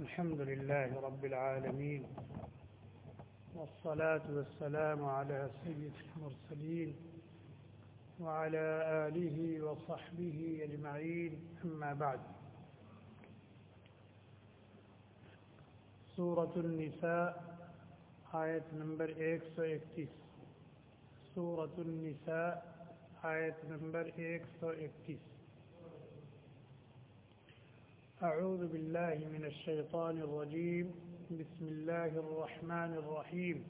الحمد لله رب العالمين والصلاة والسلام على سيد المرسلين وعلى آله وصحبه أجمعين. أما بعد سورة النساء آية نمبر 131 سورة النساء آية نمبر 131 أعوذ بالله من الشيطان الرجيم. بسم الله الرحمن الرحيم.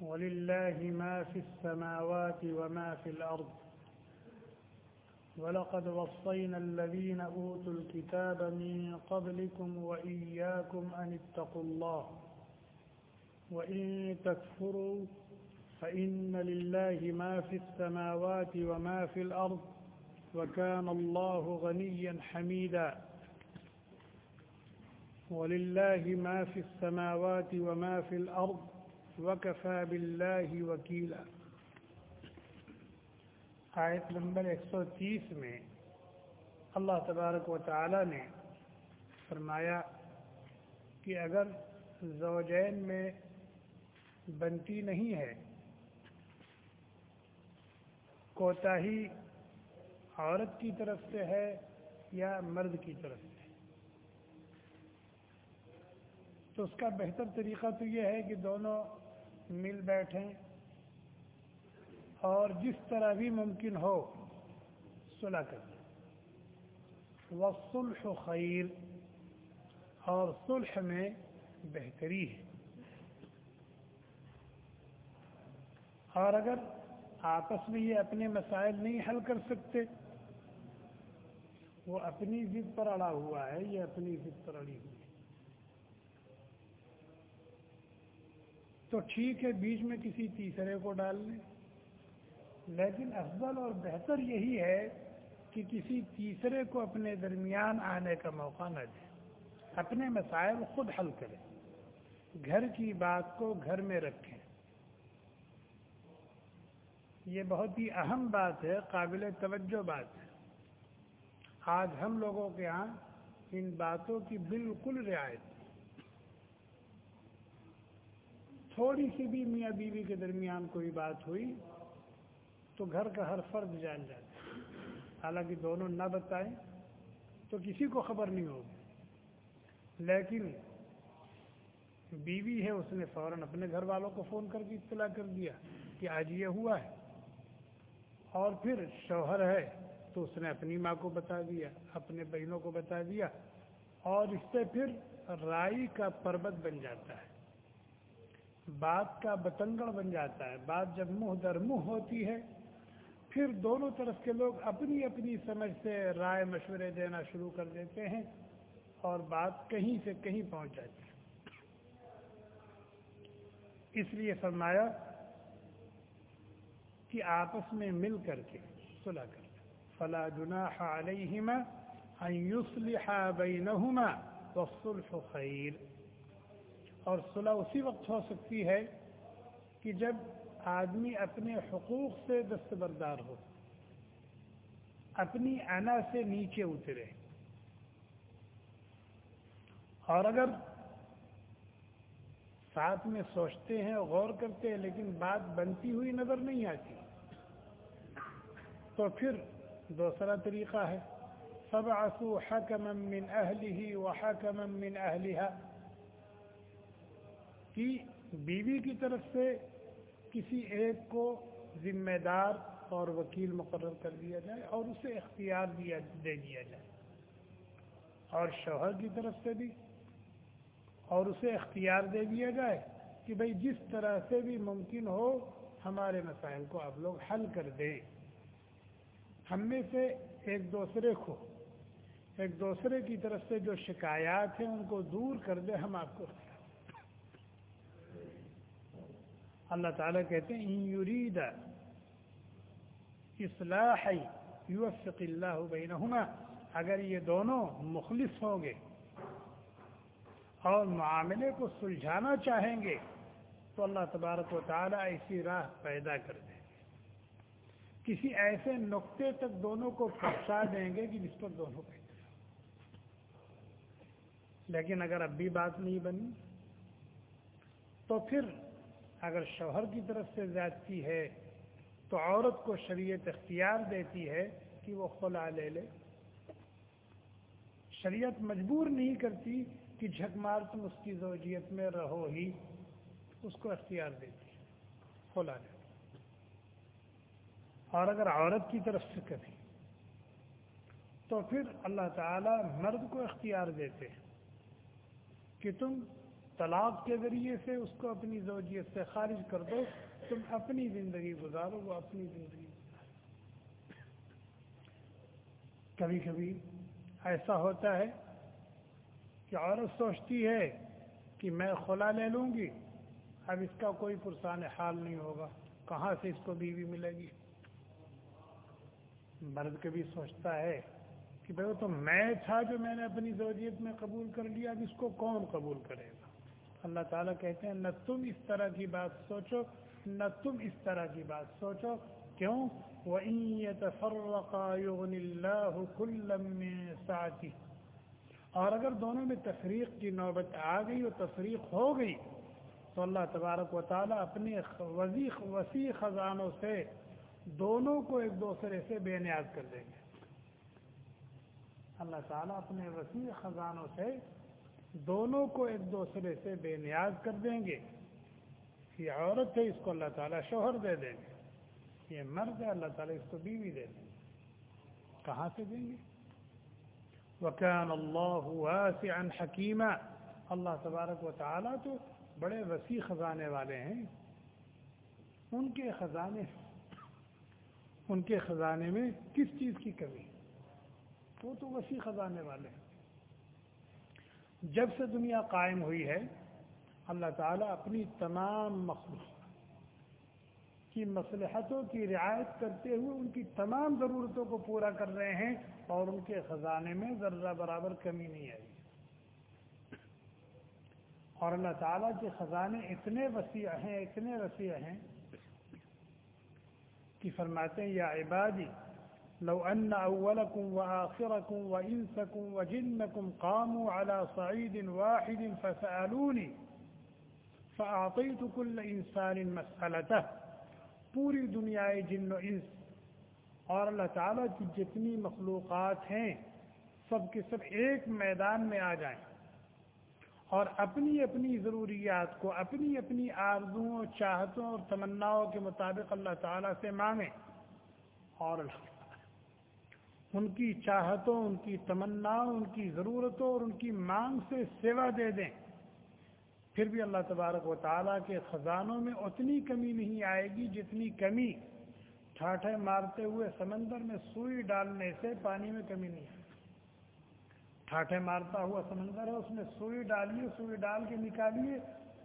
ولله ما في السماوات وما في الأرض. ولقد وصينا الذين أوتوا الكتاب من قبلكم وإياكم أن اتقوا الله. وإن تكفروا فإن لله ما في السماوات وما في الأرض. وكان الله غنيا حميدا. ولله ما في السماوات وما في الأرض وكفى بالله وكيلا. آیت نمبر 130 میں اللہ تبارک و تعالی نے فرمایا کہ اگر زوجین میں بنتی نہیں ہے کوتاہی عورت کی طرف سے ہے یا مرد کی طرف سے؟ تو اس کا بہتر طریقہ تو یہ ہے کہ دونوں مل بیٹھیں اور جس طرح بھی ممکن ہو صلح کر دیں۔ وہ سلح خیر اور صلح میں بہتری ہے۔ اور اگر آپس میں یہ اپنے مسائل نہیں حل کر سکتے وہ اپنی ضد پر اڑا ہوا ہے، یہ اپنی ضد پر اڑی ہوئی ہے۔ تو ٹھیک ہے، بیچ میں کسی تیسرے کو ڈال لیں۔ لیکن افضل اور بہتر یہی ہے کہ کسی تیسرے کو اپنے درمیان آنے کا موقع نہ دیں۔ اپنے مسائل خود حل کریں۔ گھر کی بات کو گھر میں رکھیں۔ یہ بہت ہی اہم بات ہے، قابل توجہ بات ہے۔ آج ہم لوگوں کے ہاں ان باتوں کی بالکل رعایت تھوڑی سی بھی میاں بیوی کے درمیان کوئی بات ہوئی تو گھر کا ہر فرد جان جاتا ہے۔ حالانکہ دونوں نہ بتائیں تو کسی کو خبر نہیں ہوگی۔ لیکن بیوی ہے، اس نے فوراً اپنے گھر والوں کو فون کر کے اطلاع کر دیا کہ آج یہ ہوا ہے۔ اور پھر شوہر ہے تو اس نے اپنی ماں کو بتا دیا، اپنے بہنوں کو بتا دیا اور اس سے پھر رائی کا پربت بن جاتا ہے بات کا بتنگڑ بن جاتا ہے۔ بات جب منہ در منہ ہوتی ہے، پھر دونوں طرف کے لوگ اپنی اپنی سمجھ سے رائے مشورے دینا شروع کر دیتے ہیں اور بات کہیں سے کہیں پہنچ جاتی ہے۔ اس لیے فرمایا کہ آپس میں مل کر کے صلح کر فلا جناح علیہما ان يصلح بینہما والصلح خیر اور صلح اسی وقت ہو سکتی ہے کہ جب آدمی اپنے حقوق سے دستبردار ہو، اپنی انا سے نیچے اترے۔ اور اگر ساتھ میں سوچتے ہیں، غور کرتے ہیں، لیکن بات بنتی ہوئی نظر نہیں آتی، تو پھر دوسرا طریقہ ہے۔ سب آسو حکم من اہلی و حکم من اہلیہ کی بیوی کی طرف سے کسی ایک کو ذمہ دار اور وکیل مقرر کر دیا جائے اور اسے اختیار دیا، دے دیا جائے۔ اور شوہر کی طرف سے بھی اور اسے اختیار دے دیا جائے کہ بھئی جس طرح سے بھی ممکن ہو ہمارے مسائل کو آپ لوگ حل کر دیں۔ ہم میں سے ایک دوسرے کو، ایک دوسرے کی طرف سے جو شکایات ہیں ان کو دور کر دیں ہم آپ کو اللہ تعالیٰ کہتے ہیں یرید اصلاح یوفق اللہ بینہما. اگر یہ دونوں مخلص ہوں گے اور معاملے کو سلجھانا چاہیں گے، تو اللہ تبارک و تعالیٰ ایسی راہ پیدا کر دیں کسی ایسے نقطے تک دونوں کو پہنچا دیں گے کہ جس پر دونوں پیدا لیکن اگر اب بھی بات نہیں بنی، تو پھر اگر شوہر کی طرف سے زیادتی ہے، تو عورت کو شریعت اختیار دیتی ہے کہ وہ خلا لے لے۔ شریعت مجبور نہیں کرتی کہ جھک مار تم اس کی زوجیت میں رہو ہی، اس کو اختیار دیتی ہے کھولا لے۔ اور اگر عورت کی طرف سے کبھی تو پھر اللہ تعالی مرد کو اختیار دیتے ہیں کہ تم طلاق کے ذریعے سے اس کو اپنی زوجیت سے خارج کر دو، تم اپنی زندگی گزارو، وہ اپنی زندگی کبھی کبھی ایسا ہوتا ہے کہ عورت سوچتی ہے کہ میں خلا لے لوں گی، اب اس کا کوئی پرسان حال نہیں ہوگا، کہاں سے اس کو بیوی ملے گی؟ مرد کبھی سوچتا ہے کہ بھائی وہ تو میں تھا جو میں نے اپنی زوجیت میں قبول کر لیا، اب اس کو کون قبول کرے گا؟ اللہ تعالیٰ کہتے ہیں، نہ تم اس طرح کی بات سوچو، نہ تم اس طرح کی بات سوچو۔ کیوں؟ اور اگر دونوں میں تفریق کی نوبت آ گئی، اور تفریق ہو گئی، تو اللہ تبارک و تعالیٰ اپنے وسیع خزانوں سے دونوں کو ایک دوسرے سے بے نیاز کر دیں گے۔ اللہ تعالیٰ اپنے وسیع خزانوں سے دونوں کو ایک دوسرے سے بے نیاز کر دیں گے۔ یہ عورت ہے، اس کو اللہ تعالیٰ شوہر دے دیں گے۔ یہ مرد ہے، اللہ تعالیٰ اس کو بیوی دے دیں گے۔ کہاں سے دیں گے؟ وکان اللہ واسعا حکیمہ اللہ تبارک و تعالیٰ تو بڑے وسیع خزانے والے ہیں۔ ان کے خزانے ان کے خزانے میں کس چیز کی کمی؟ وہ تو وسیع خزانے والے ہیں۔ جب سے دنیا قائم ہوئی ہے، اللہ تعالیٰ اپنی تمام مخلوق کی مصلحتوں کی رعایت کرتے ہوئے ان کی تمام ضرورتوں کو پورا کر رہے ہیں اور ان کے خزانے میں ذرہ برابر کمی نہیں آئی۔ اور اللہ تعالیٰ کے خزانے اتنے وسیع ہیں، اتنے وسیع ہیں کہ فرماتے ہیں یا عبادی لو أن أولكم وآخركم وإنسكم وجنكم قاموا على صعيد واحد فسألوني فأعطيت كل إنسان مسألته. پوری دنیا جن و إنس. اور اللہ تعالیٰ کی جتنی مخلوقات ہیں سب کے سب ایک میدان میں آ جائیں۔ اور اپنی اپنی ضروریات کو، اپنی اپنی آرزوں چاہتوں اور تمناؤں کے مطابق اللہ تعالیٰ سے مانگیں۔ اور ان کی چاہتوں، ان کی تمناؤں، ان کی ضرورتوں اور ان کی مانگ سے سیوا دے دیں۔ پھر بھی اللہ تبارک و تعالیٰ کے خزانوں میں اتنی کمی نہیں آئے گی جتنی کمی ٹھاٹھے مارتے ہوئے سمندر میں سوئی ڈالنے سے پانی میں کمی نہیں آئے ٹھاٹھے مارتا ہوا سمندر ہے، اس میں سوئی ڈالیے سوئی ڈال کے نکالیے،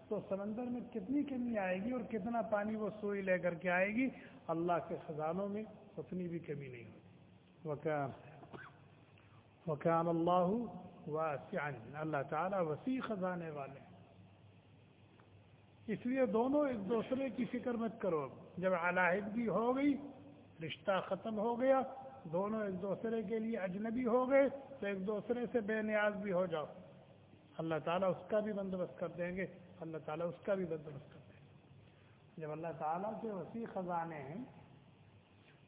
تو سمندر میں کتنی کمی آئے گی اور کتنا پانی وہ سوئی لے کر کے آئے گی؟ اللہ کے خزانوں میں اتنی بھی کمی نہیں ہوگی وکان وکان اللہ واسعا۔ اللہ تعالیٰ وسیع خزانے والے اس لیے دونوں ایک دوسرے کی فکر مت کرو۔ جب علاحدگی ہو گئی، رشتہ ختم ہو گیا دونوں ایک دوسرے کے لیے اجنبی ہو گئے تو ایک دوسرے سے بے نیاز بھی ہو جاؤ۔ اللہ تعالیٰ اس کا بھی بندوبست کر دیں گے۔ اللہ تعالیٰ اس کا بھی بندوبست کر دیں گے۔ جب اللہ تعالیٰ کے وسیع خزانے ہیں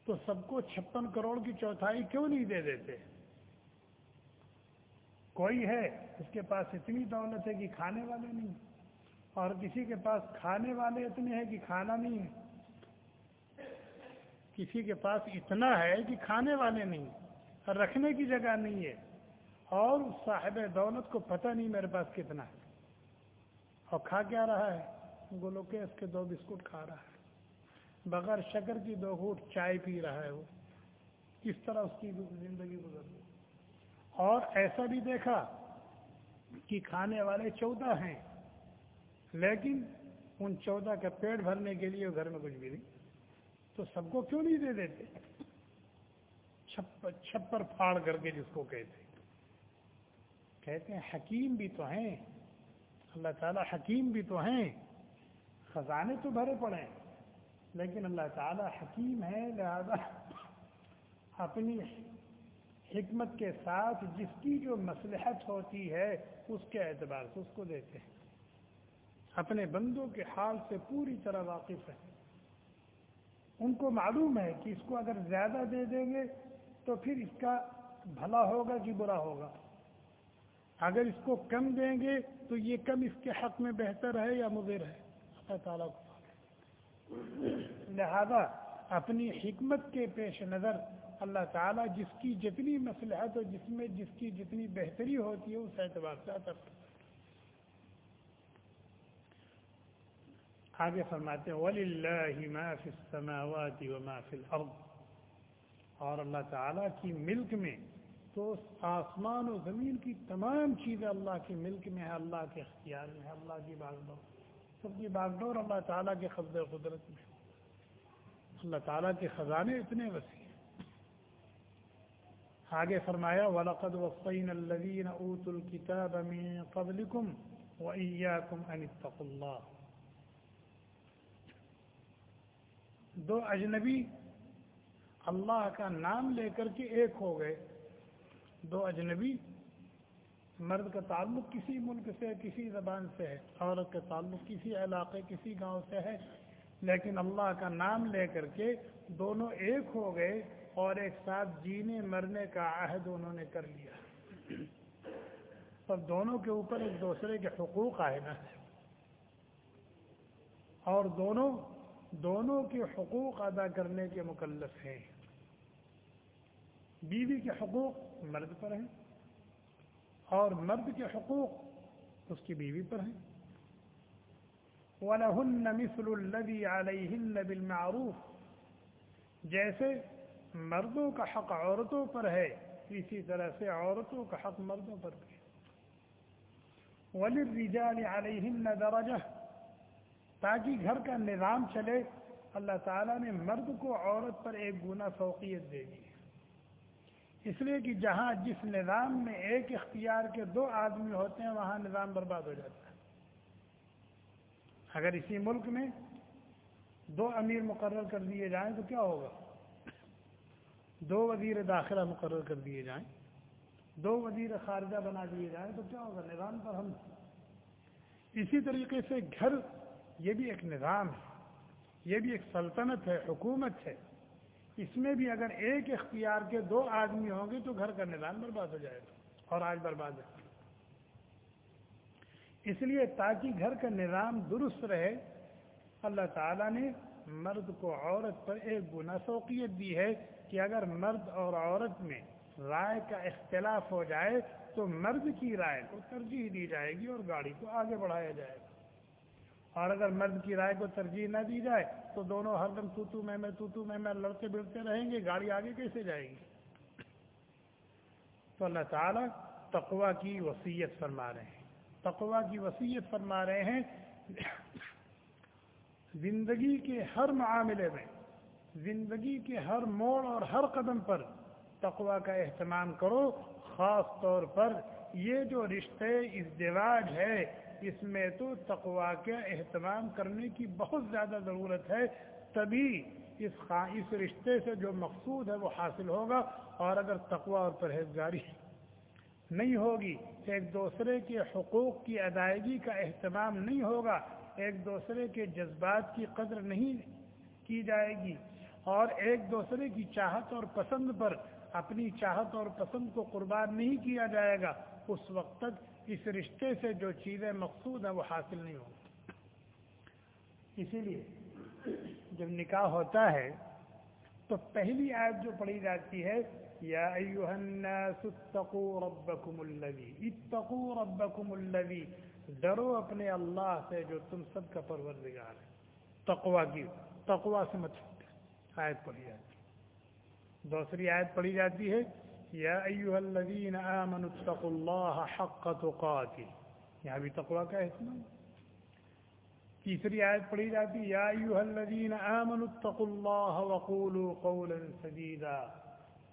تو سب کو چھپن کروڑ کی چوتھائی کیوں نہیں دے دیتے؟ کوئی ہے اس کے پاس اتنی دولت ہے کہ کھانے والے نہیں، اور کسی کے پاس کھانے والے اتنے ہیں کہ کھانا نہیں ہے۔ کسی کے پاس اتنا ہے کہ کھانے والے نہیں، رکھنے کی جگہ نہیں ہے۔ اور صاحب دولت کو پتہ نہیں میرے پاس کتنا ہے۔ اور کھا کیا رہا ہے؟ گولو کے اس کے دو بسکٹ کھا رہا ہے۔ بغیر شکر کی دو گھوٹ چائے پی رہا ہے وہ۔ کس طرح اس کی زندگی گزر رہی اور ایسا بھی دیکھا کہ کھانے والے چودہ ہیں، لیکن ان چودہ کا پیٹ بھرنے کے لیے گھر میں کچھ بھی نہیں۔ تو سب کو کیوں نہیں دے دیتے؟ چھپر پھاڑ کر کے جس کو کہتے کہتے ہیں حکیم بھی تو ہیں۔ اللہ تعالیٰ حکیم بھی تو ہیں۔ خزانے تو بھرے پڑے ہیں۔ لیکن اللہ تعالیٰ حکیم ہے، لہذا اپنی حکمت کے ساتھ جس کی جو مصلحت ہوتی ہے، اس کے اعتبار سے اس کو دیتے ہیں۔ اپنے بندوں کے حال سے پوری طرح واقف ہے ان کو معلوم ہے کہ اس کو اگر زیادہ دے دیں گے تو پھر اس کا بھلا ہوگا کہ برا ہوگا۔ اگر اس کو کم دیں گے تو یہ کم اس کے حق میں بہتر ہے یا مضر ہے؟ اللہ تعالیٰ کو لہذا اپنی حکمت کے پیش نظر اللہ تعالیٰ جس کی جتنی مسلحت اور جس میں جس کی جتنی بہتری ہوتی ہے اس اعتبار سے عطا آگے هذه فرماته ولله ما في السماوات وما في الأرض. اور اللہ تعالیٰ کی ملک میں تو اس آسمان و زمین کی تمام چیزیں اللہ کی ملک میں ہیں اللہ کے اختیار میں ہیں اللہ کی باغڈور سب کی باغڈور اللہ تعالیٰ کے قبض قدرت میں اللہ تعالیٰ کے خزانے اتنے وسیع آگے فرمایا ولقد وسطین الذين اوتوا الكتاب من قبلكم واياكم ان کم الله دو اجنبی اللہ کا نام لے کر کے ایک ہو گئے۔ دو اجنبی، مرد کا تعلق کسی ملک سے، کسی زبان سے ہے، عورت کا تعلق کسی علاقے، کسی گاؤں سے ہے۔ لیکن اللہ کا نام لے کر کے دونوں ایک ہو گئے اور ایک ساتھ جینے، مرنے کا عہد انہوں نے کر لیا۔ اور دونوں کے اوپر ایک دوسرے کے حقوق آئے نا۔ اور دونوں دونوں کے حقوق ادا کرنے کے مکلف ہیں۔ بیوی کے حقوق مرد پر ہیں اور مرد کے حقوق اس کی بیوی پر ہیں۔ وَلَهُنَّ مِثْلُ الَّذِي عَلَيْهِنَّ بِالْمَعْرُوفِ۔ جیسے مردوں کا حق عورتوں پر ہے، اسی طرح سے عورتوں کا حق مردوں پر بھی وَلِلْرِجَالِ عَلَيْهِنَّ دَرَجَةً۔ تاکہ گھر کا نظام چلے، اللہ تعالیٰ نے مرد کو عورت پر ایک گنا فوقیت دے دی۔ اس لیے کہ جہاں جس نظام میں ایک اختیار کے دو آدمی ہوتے ہیں، وہاں نظام برباد ہو جاتا ہے۔ اگر اسی ملک میں دو امیر مقرر کر دیے جائیں تو کیا ہوگا؟ دو وزیر داخلہ مقرر کر دیے جائیں، دو وزیر خارجہ بنا دیے جائیں تو کیا ہوگا؟ نظام پر ہم اسی طریقے سے گھر یہ بھی ایک نظام ہے، یہ بھی ایک سلطنت ہے، حکومت ہے۔ اس میں بھی اگر ایک اختیار کے دو آدمی ہوں گے تو گھر کا نظام برباد ہو جائے گا اور آج برباد ہے۔ اس لیے تاکہ گھر کا نظام درست رہے، اللہ تعالیٰ نے مرد کو عورت پر ایک گنا فوقیت دی ہے کہ اگر مرد اور عورت میں رائے کا اختلاف ہو جائے تو مرد کی رائے کو ترجیح دی جائے گی اور گاڑی کو آگے بڑھایا جائے گا۔ اور اگر مرد کی رائے کو ترجیح نہ دی جائے تو دونوں ہر دم تو تو میں میں تو تو میں میں لڑتے بڑھتے رہیں گے، گاڑی آگے کیسے جائے گی؟ تو اللہ تعالیٰ تقوا کی وسیعت فرما رہے ہیں۔ تقوا کی وسیعت فرما رہے ہیں۔ زندگی کے ہر معاملے میں، زندگی کے ہر موڑ اور ہر قدم پر تقوا کا اہتمام کرو، خاص طور پر یہ جو رشتے ازدواج ہے اس میں تو تقوا کے اہتمام کرنے کی بہت زیادہ ضرورت ہے، تبھی اس اس رشتے سے جو مقصود ہے وہ حاصل ہوگا اور اگر تقوا اور پرہیزگاری نہیں ہوگی، ایک دوسرے کے حقوق کی ادائیگی کا اہتمام نہیں ہوگا، ایک دوسرے کے جذبات کی قدر نہیں کی جائے گی اور ایک دوسرے کی چاہت اور پسند پر اپنی چاہت اور پسند کو قربان نہیں کیا جائے گا، اس وقت تک اس رشتے سے جو چیزیں مقصود ہیں وہ حاصل نہیں ہوں۔ اسی لیے جب نکاح ہوتا ہے تو پہلی آیت جو پڑھی جاتی ہے، یا ایوہ الناس اتقوا ربکم اللذی اتقوا ربکم اللذی ڈرو اپنے اللہ سے جو تم سب کا پروردگار ہے۔ تقوی کی، تقوی سے مطلب آیت پڑھی جاتی دوسری آیت پڑھی جاتی ہے، یا ایوہ الذین آمنوا اتقوا اللہ حق تقاتی۔ یہاں بھی تقوی کا اہتمام۔ تیسری آیت پڑھی جاتی یا ایوہ الذین آمنوا اتقوا اللہ وقولوا قولا سدیدا۔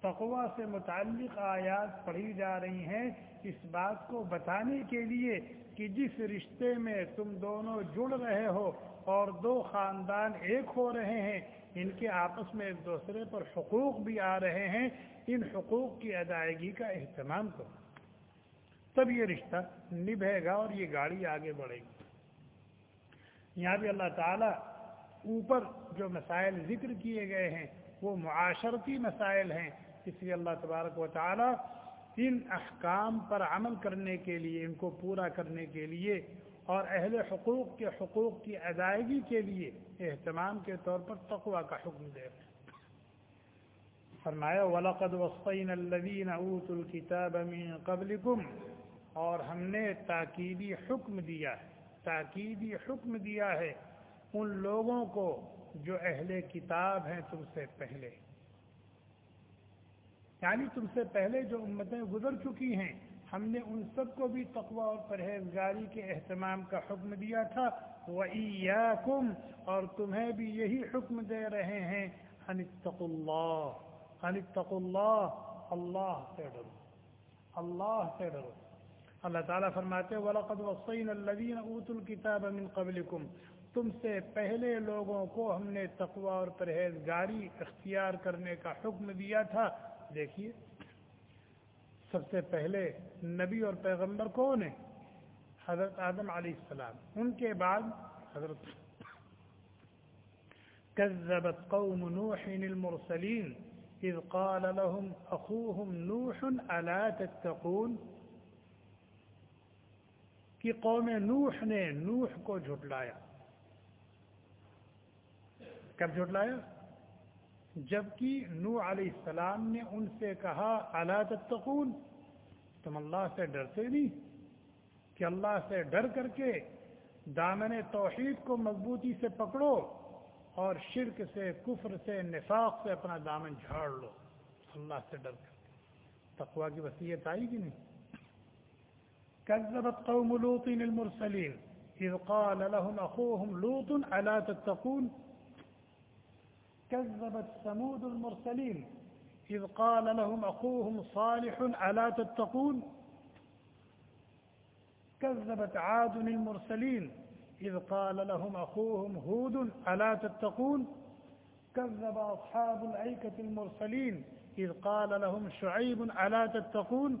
تقوی سے متعلق آیات پڑھی جا رہی ہیں اس بات کو بتانے کے لیے کہ جس رشتے میں تم دونوں جڑ رہے ہو اور دو خاندان ایک ہو رہے ہیں ان کے آپس میں ایک دوسرے پر حقوق بھی آ رہے ہیں، ان حقوق کی ادائیگی کا اہتمام کرو۔ تب یہ رشتہ نبھے گا اور یہ گاڑی آگے بڑھے گی۔ یہاں بھی اللہ تعالیٰ اوپر جو مسائل ذکر کیے گئے ہیں، وہ معاشرتی مسائل ہیں۔ اس لیے اللہ تبارک و تعالیٰ ان احکام پر عمل کرنے کے لیے، ان کو پورا کرنے کے لیے اور اہل حقوق کے حقوق کی ادائیگی کے لیے اہتمام کے طور پر تقوا کا حکم دے رہے فرمایا، وَلَقَدْ وَصَّيْنَا الَّذِينَ أُوتُوا الْكِتَابَ مِن قَبْلِكُمْ۔ اور ہم نے تاکیدی حکم دیا ہے، تاکیدی حکم دیا ہے ان لوگوں کو جو اہل کتاب ہیں تم سے پہلے۔ یعنی تم سے پہلے جو امتیں گزر چکی ہیں ہم نے ان سب کو بھی تقوی اور پرہیزگاری کے اہتمام کا حکم دیا تھا، وَإِيَّاكُمْ، اور تمہیں بھی یہی حکم دے رہے ہیں ان اتقوا اللہ ان اتقوا اللہ اللہ سے ڈرو، اللہ سے ڈرو۔ اللہ تعالیٰ فرماتے وَلَقَدْ وَصَّيْنَا الَّذِينَ أُوتُوا الْكِتَابَ مِن قَبْلِكُمْ۔ تم سے پہلے لوگوں کو ہم نے تقوی اور پرہیزگاری اختیار کرنے کا حکم دیا تھا۔ دیکھیے۔ سب سے پہلے نبی اور پیغمبر کون ہیں؟ حضرت آدم علیہ السلام۔ ان کے بعد حضرت كذبت قوم نوح المرسلين اذ قال لهم اخوهم نوح الا تتقون؟ کہ قوم نوح نے نوح کو جھٹلایا۔ کب جھٹلایا؟ جبکہ نو علیہ السلام نے ان سے کہا اللہ تتقون؟ تم اللہ سے ڈرتے نہیں کہ اللہ سے ڈر کر کے دامن توحید کو مضبوطی سے پکڑو اور شرک سے، کفر سے، نفاق سے اپنا دامن جھاڑ لو۔ اللہ سے ڈر کر کے۔ تقوا کی وصیت آئی کہ نہیں؟ كذبت قوم لوط المرسلين إذ قال لهم أخوهم لوط ألا تتقون؟ كذبت ثمود المرسلين إذ قال لهم أخوهم صالح ألا تتقون؟ كذبت عاد المرسلين إذ قال لهم أخوهم هود ألا تتقون؟ كذب أصحاب الأيكة المرسلين إذ قال لهم شعيب ألا تتقون؟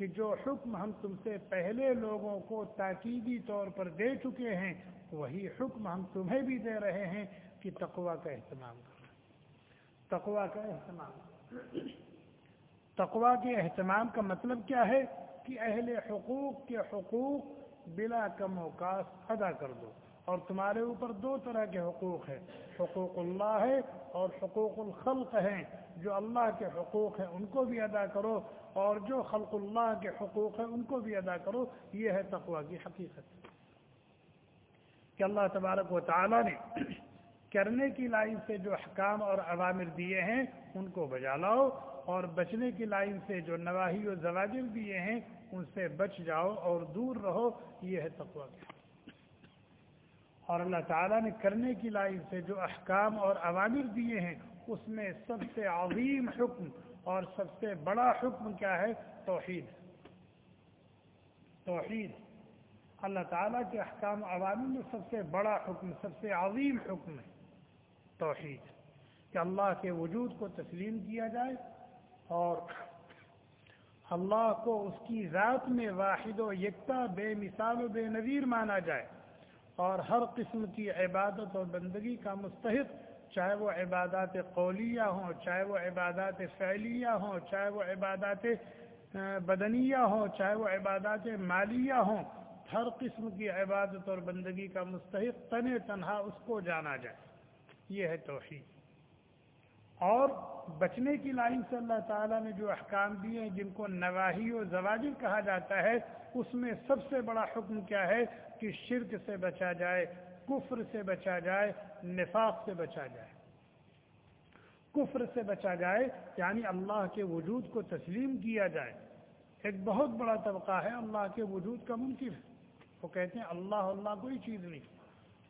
کہ جو حکم ہم تم سے پہلے لوگوں کو تاکیدی طور پر دے چکے ہیں، وہی حکم ہم تمہیں بھی دے رہے ہیں کہ تقوا کا اہتمام کرو۔ تقوا کا اہتمام۔ تقوا کے اہتمام کا مطلب کیا ہے؟ کہ اہل حقوق کے حقوق بلا کم اوقات ادا کر دو۔ اور تمہارے اوپر دو طرح کے حقوق ہیں۔ حقوق اللہ ہے اور حقوق الخلق ہیں۔ جو اللہ کے حقوق ہیں، ان کو بھی ادا کرو۔ اور جو خلق اللہ کے حقوق ہیں ان کو بھی ادا کرو، یہ ہے تقوی کی حقیقت۔ کہ اللہ تبارک و تعالی نے کرنے کی لائن سے جو حکام اور عوامر دیے ہیں، ان کو بجا لاؤ اور بچنے کی لائن سے جو نواحی و زواجر دیے ہیں، ان سے بچ جاؤ اور دور رہو، یہ ہے تقوی کی اور اللہ تعالیٰ نے کرنے کی لائن سے جو احکام اور عوامر دیے ہیں، اس میں سب سے عظیم حکم اور سب سے بڑا حکم کیا ہے؟ توحید۔ توحید۔ اللہ تعالیٰ کے احکام عوامل میں سب سے بڑا حکم، سب سے عظیم حکم ہے توحید۔ کہ اللہ کے وجود کو تسلیم کیا جائے اور اللہ کو اس کی ذات میں واحد و یکتا، بے مثال و بے نظیر مانا جائے اور ہر قسم کی عبادت اور بندگی کا مستحق چاہے وہ عبادات قولیہ ہوں، چاہے وہ عبادات فعلیہ ہوں، چاہے وہ عبادات بدنیہ ہوں، چاہے وہ عبادات مالیہ ہوں، ہر قسم کی عبادت اور بندگی کا مستحق تن تنہا اس کو جانا جائے۔ یہ ہے توحید۔ اور بچنے کی لائن سے اللہ تعالیٰ نے جو احکام دیے ہیں، جن کو نواحی و زواجر کہا جاتا ہے، اس میں سب سے بڑا حکم کیا ہے کہ شرک سے بچا جائے کفر سے بچا جائے، نفاق سے بچا جائے۔ کفر سے بچا جائے یعنی اللہ کے وجود کو تسلیم کیا جائے۔ ایک بہت بڑا طبقہ ہے اللہ کے وجود کا منکر۔ وہ کہتے ہیں، اللہ اللہ کوئی چیز نہیں۔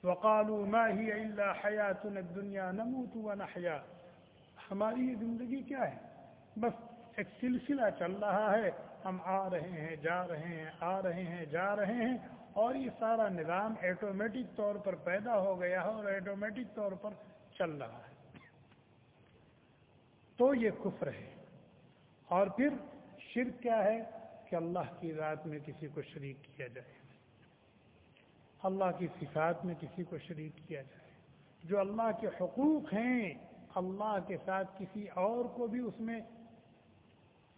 وقالوا ما هي الا حياتنا الدنيا نموت ونحيا۔ ہماری یہ زندگی کیا ہے؟ بس ایک سلسلہ چل رہا ہے۔ ہم آ رہے ہیں، جا رہے ہیں، آ رہے ہیں، جا رہے ہیں۔ اور یہ سارا نظام ایٹومیٹک طور پر پیدا ہو گیا ہے اور ایٹومیٹک طور پر چل رہا ہے۔ تو یہ کفر ہے۔ اور پھر شرک کیا ہے؟ کہ اللہ کی ذات میں کسی کو شریک کیا جائے۔ اللہ کی صفات میں کسی کو شریک کیا جائے۔ جو اللہ کے حقوق ہیں، اللہ کے ساتھ کسی اور کو بھی اس میں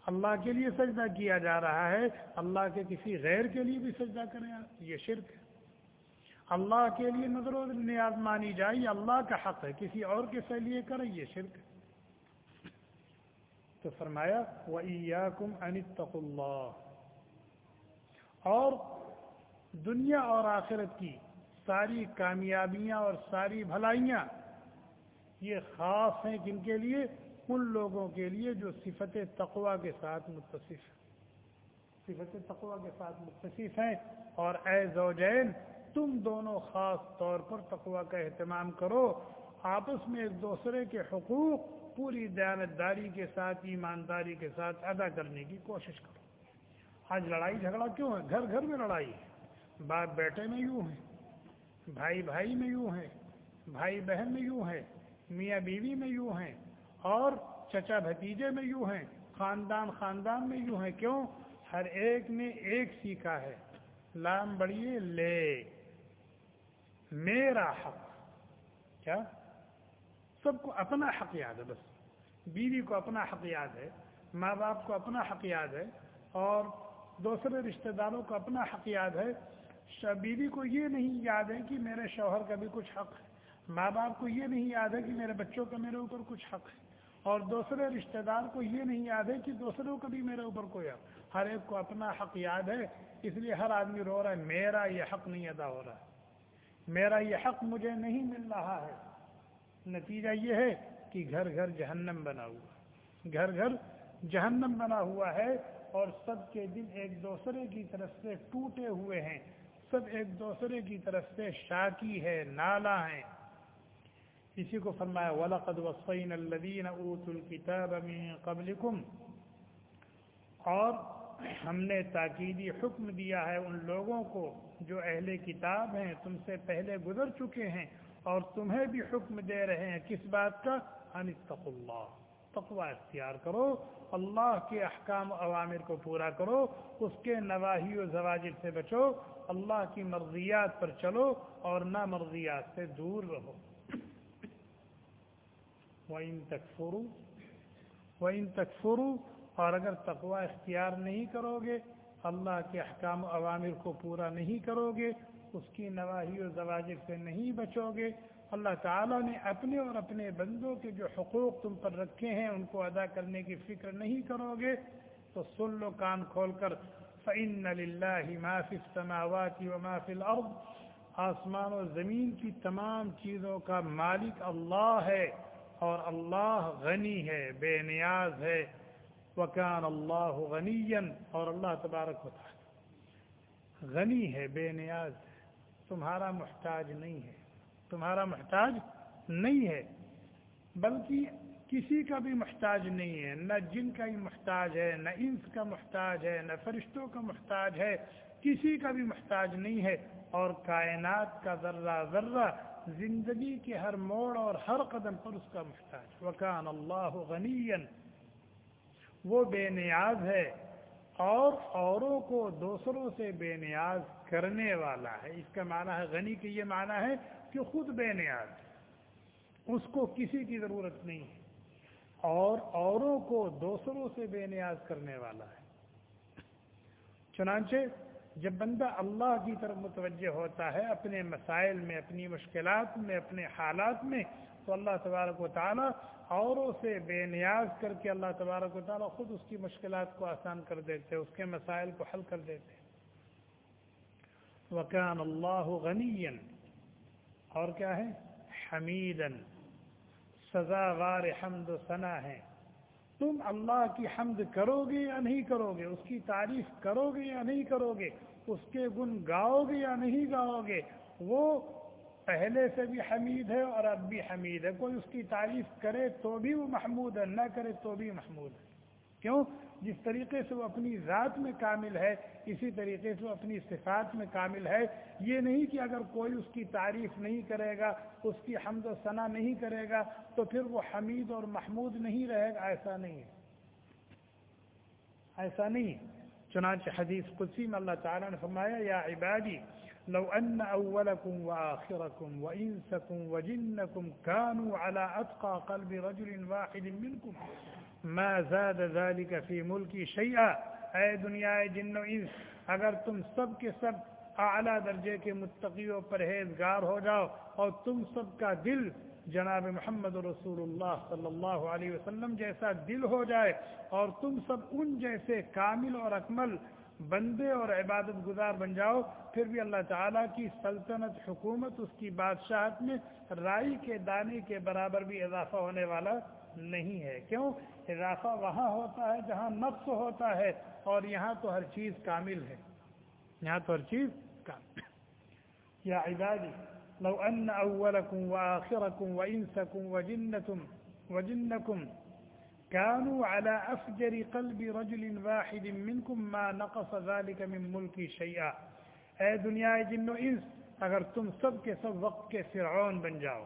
اللہ کے لیے سجدہ کیا جا رہا ہے، اللہ کے کسی غیر کے لیے بھی سجدہ کریں یہ شرک ہے۔ اللہ کے لیے نظر و نیاز مانی جائے، یہ اللہ کا حق ہے، کسی اور کے لیے کریں، یہ شرک ہے۔ تو فرمایا، وَإِيَّاكُمْ أَنِ اتَّقُوا اللَّهِ۔ اور دنیا اور آخرت کی ساری کامیابیاں اور ساری بھلائیاں یہ خاص ہیں کن کے لیے؟ ان لوگوں کے لیے جو صفت تقوا کے ساتھ متصف صفت تقوا کے ساتھ متصف ہیں اور اے زوجین، تم دونوں خاص طور پر تقوا کا اہتمام کرو۔ آپس میں ایک دوسرے کے حقوق پوری دیانتداری کے ساتھ، ایمانداری کے ساتھ ادا کرنے کی کوشش کرو۔ آج لڑائی جھگڑا کیوں ہے؟ گھر گھر میں لڑائی ہے۔ باپ بیٹے میں یوں ہے، بھائی بھائی میں یوں ہے، بھائی بہن میں یوں ہے، میاں بیوی میں یوں ہیں اور چچا بھتیجے میں یوں ہیں، خاندان خاندان میں یوں ہیں، کیوں؟ ہر ایک نے ایک سیکھا ہے، لام بڑھیے لے۔ میرا حق۔ کیا؟ سب کو اپنا حق یاد ہے بس۔ بیوی کو اپنا حق یاد ہے، ماں باپ کو اپنا حق یاد ہے، اور دوسرے رشتہ داروں کو اپنا حق یاد ہے۔ بیوی کو یہ نہیں یاد ہے کہ میرے شوہر کا بھی کچھ حق ہے، ماں باپ کو یہ نہیں یاد ہے کہ میرے بچوں کا میرے اوپر کچھ حق ہے۔ اور دوسرے رشتہ دار کو یہ نہیں یاد ہے کہ دوسروں کا بھی میرے اوپر کوئی حق ہر ایک کو اپنا حق یاد ہے، اس لیے ہر آدمی رو رہا ہے، میرا یہ حق نہیں ادا ہو رہا ہے۔ میرا یہ حق مجھے نہیں مل رہا ہے۔ نتیجہ یہ ہے کہ گھر گھر جہنم بنا ہوا گھر گھر جہنم بنا ہوا ہے اور سب کے دل ایک دوسرے کی طرف سے ٹوٹے ہوئے ہیں۔ سب ایک دوسرے کی طرف سے شاکی ہے، نالا ہے اسی کو فرمایا، وَلَقَدْ وَصَّيْنَ الَّذِينَ أُوتُوا الْكِتَابَ مِن قَبْلِكُمْ۔ اور ہم نے تاکیدی حکم دیا ہے ان لوگوں کو جو اہل کتاب ہیں، تم سے پہلے گزر چکے ہیں اور تمہیں بھی حکم دے رہے ہیں۔ کس بات کا؟ ان اللہ، تقوی اختیار کرو، اللہ کے احکام و عوامر کو پورا کرو، اس کے نواحی و زواجر سے بچو، اللہ کی مرضیات پر چلو اور نہ مرضیات سے دور رہو۔ وَإِن تَكْفُرُوا وَإِن تَكْفُرُوا، اور اگر تقوی اختیار نہیں کرو گے اللہ کے احکام و عوامر کو پورا نہیں کرو گے اس کی نواحی و زواجر سے نہیں بچو گے اللہ تعالیٰ نے اپنے اور اپنے بندوں کے جو حقوق تم پر رکھے ہیں، ان کو ادا کرنے کی فکر نہیں کرو گے تو سن لو کان کھول کر فعن اللّہ معافی السماوات و معافی الارض آسمان و زمین کی تمام چیزوں کا مالک اللہ ہے۔ اور اللہ غنی ہے، بے نیاز ہے۔ وکان اللہ غنی اور اللہ تبارک ہوتا ہے غنی ہے، بے نیاز ہے۔ تمہارا محتاج نہیں ہے۔ تمہارا محتاج نہیں ہے، بلکہ کسی کا بھی محتاج نہیں ہے۔ نہ جن کا ہی محتاج ہے، نہ انس کا محتاج ہے، نہ فرشتوں کا محتاج ہے، کسی کا بھی محتاج نہیں ہے۔ اور کائنات کا ذرہ ذرہ زندگی کے ہر موڑ اور ہر قدم پر اس کا محتاج۔ وکان اللہ غنی وہ بے نیاز ہے اور اوروں کو دوسروں سے بے نیاز کرنے والا ہے۔ اس کا معنی ہے غنی کی یہ معنی ہے کہ خود بے نیاز۔ اس کو کسی کی ضرورت نہیں ہے۔ اور اوروں کو دوسروں سے بے نیاز کرنے والا ہے۔ چنانچہ جب بندہ اللہ کی طرف متوجہ ہوتا ہے، اپنے مسائل میں، اپنی مشکلات میں، اپنے حالات میں، تو اللہ تبارک و تعالیٰ اوروں سے بے نیاز کر کے اللہ تبارک و تعالیٰ خود اس کی مشکلات کو آسان کر دیتے، اس کے مسائل کو حل کر دیتے۔ وکان اللہ غنی اور کیا ہے؟ حمیدن سزاوار حمد و ثنا ہے۔ تم اللہ کی حمد کرو گے یا نہیں کرو گے اس کی تعریف کرو گے یا نہیں کرو گے اس کے گن گاؤ گے یا نہیں گاؤ گے وہ پہلے سے بھی حمید ہے اور اب بھی حمید ہے۔ کوئی اس کی تعریف کرے تو بھی وہ محمود ہے، نہ کرے تو بھی محمود ہے۔ کیوں؟ جس طریقے سے وہ اپنی ذات میں کامل ہے، اسی طریقے سے وہ اپنی صفات میں کامل ہے۔ یہ نہیں کہ اگر کوئی اس کی تعریف نہیں کرے گا، اس کی حمد و ثنا نہیں کرے گا، تو پھر وہ حمید اور محمود نہیں رہے گا۔ ایسا نہیں ہے۔ ایسا نہیں چنانچہ حدیث قدسی میں اللہ تعالیٰ نے فرمایا، یا عبادی، لو ان اولكم واخركم وانسكم وجنكم كانوا على اتقى قلب رجل واحد منكم ما زاد ذلك في ملکی شيئا. اے دنیا جن و انس، اگر تم سب کے سب اعلیٰ درجے کے متقی و پرہیزگار ہو جاؤ اور تم سب کا دل جناب محمد رسول اللہ صلی اللہ علیہ وسلم جیسا دل ہو جائے اور تم سب ان جیسے کامل اور اکمل بندے اور عبادت گزار بن جاؤ، پھر بھی اللہ تعالیٰ کی سلطنت، حکومت، اس کی بادشاہت میں رائی کے دانے کے برابر بھی اضافہ ہونے والا نہیں ہے۔ کیوں؟ اضافہ وہاں ہوتا ہے جہاں نفس ہوتا ہے، اور یہاں تو ہر چیز کامل ہے۔ یہاں تو ہر چیز کامل یا عبادی، لو ان اولکم واخرکم وانسکم وجنتم وجنکم كانوا على افجر قلب رجل واحد منكم ما نقص ذلك من ملکی شيئا اے دنیا جن و انس، اگر تم سب کے سب وقت کے فرعون بن جاؤ،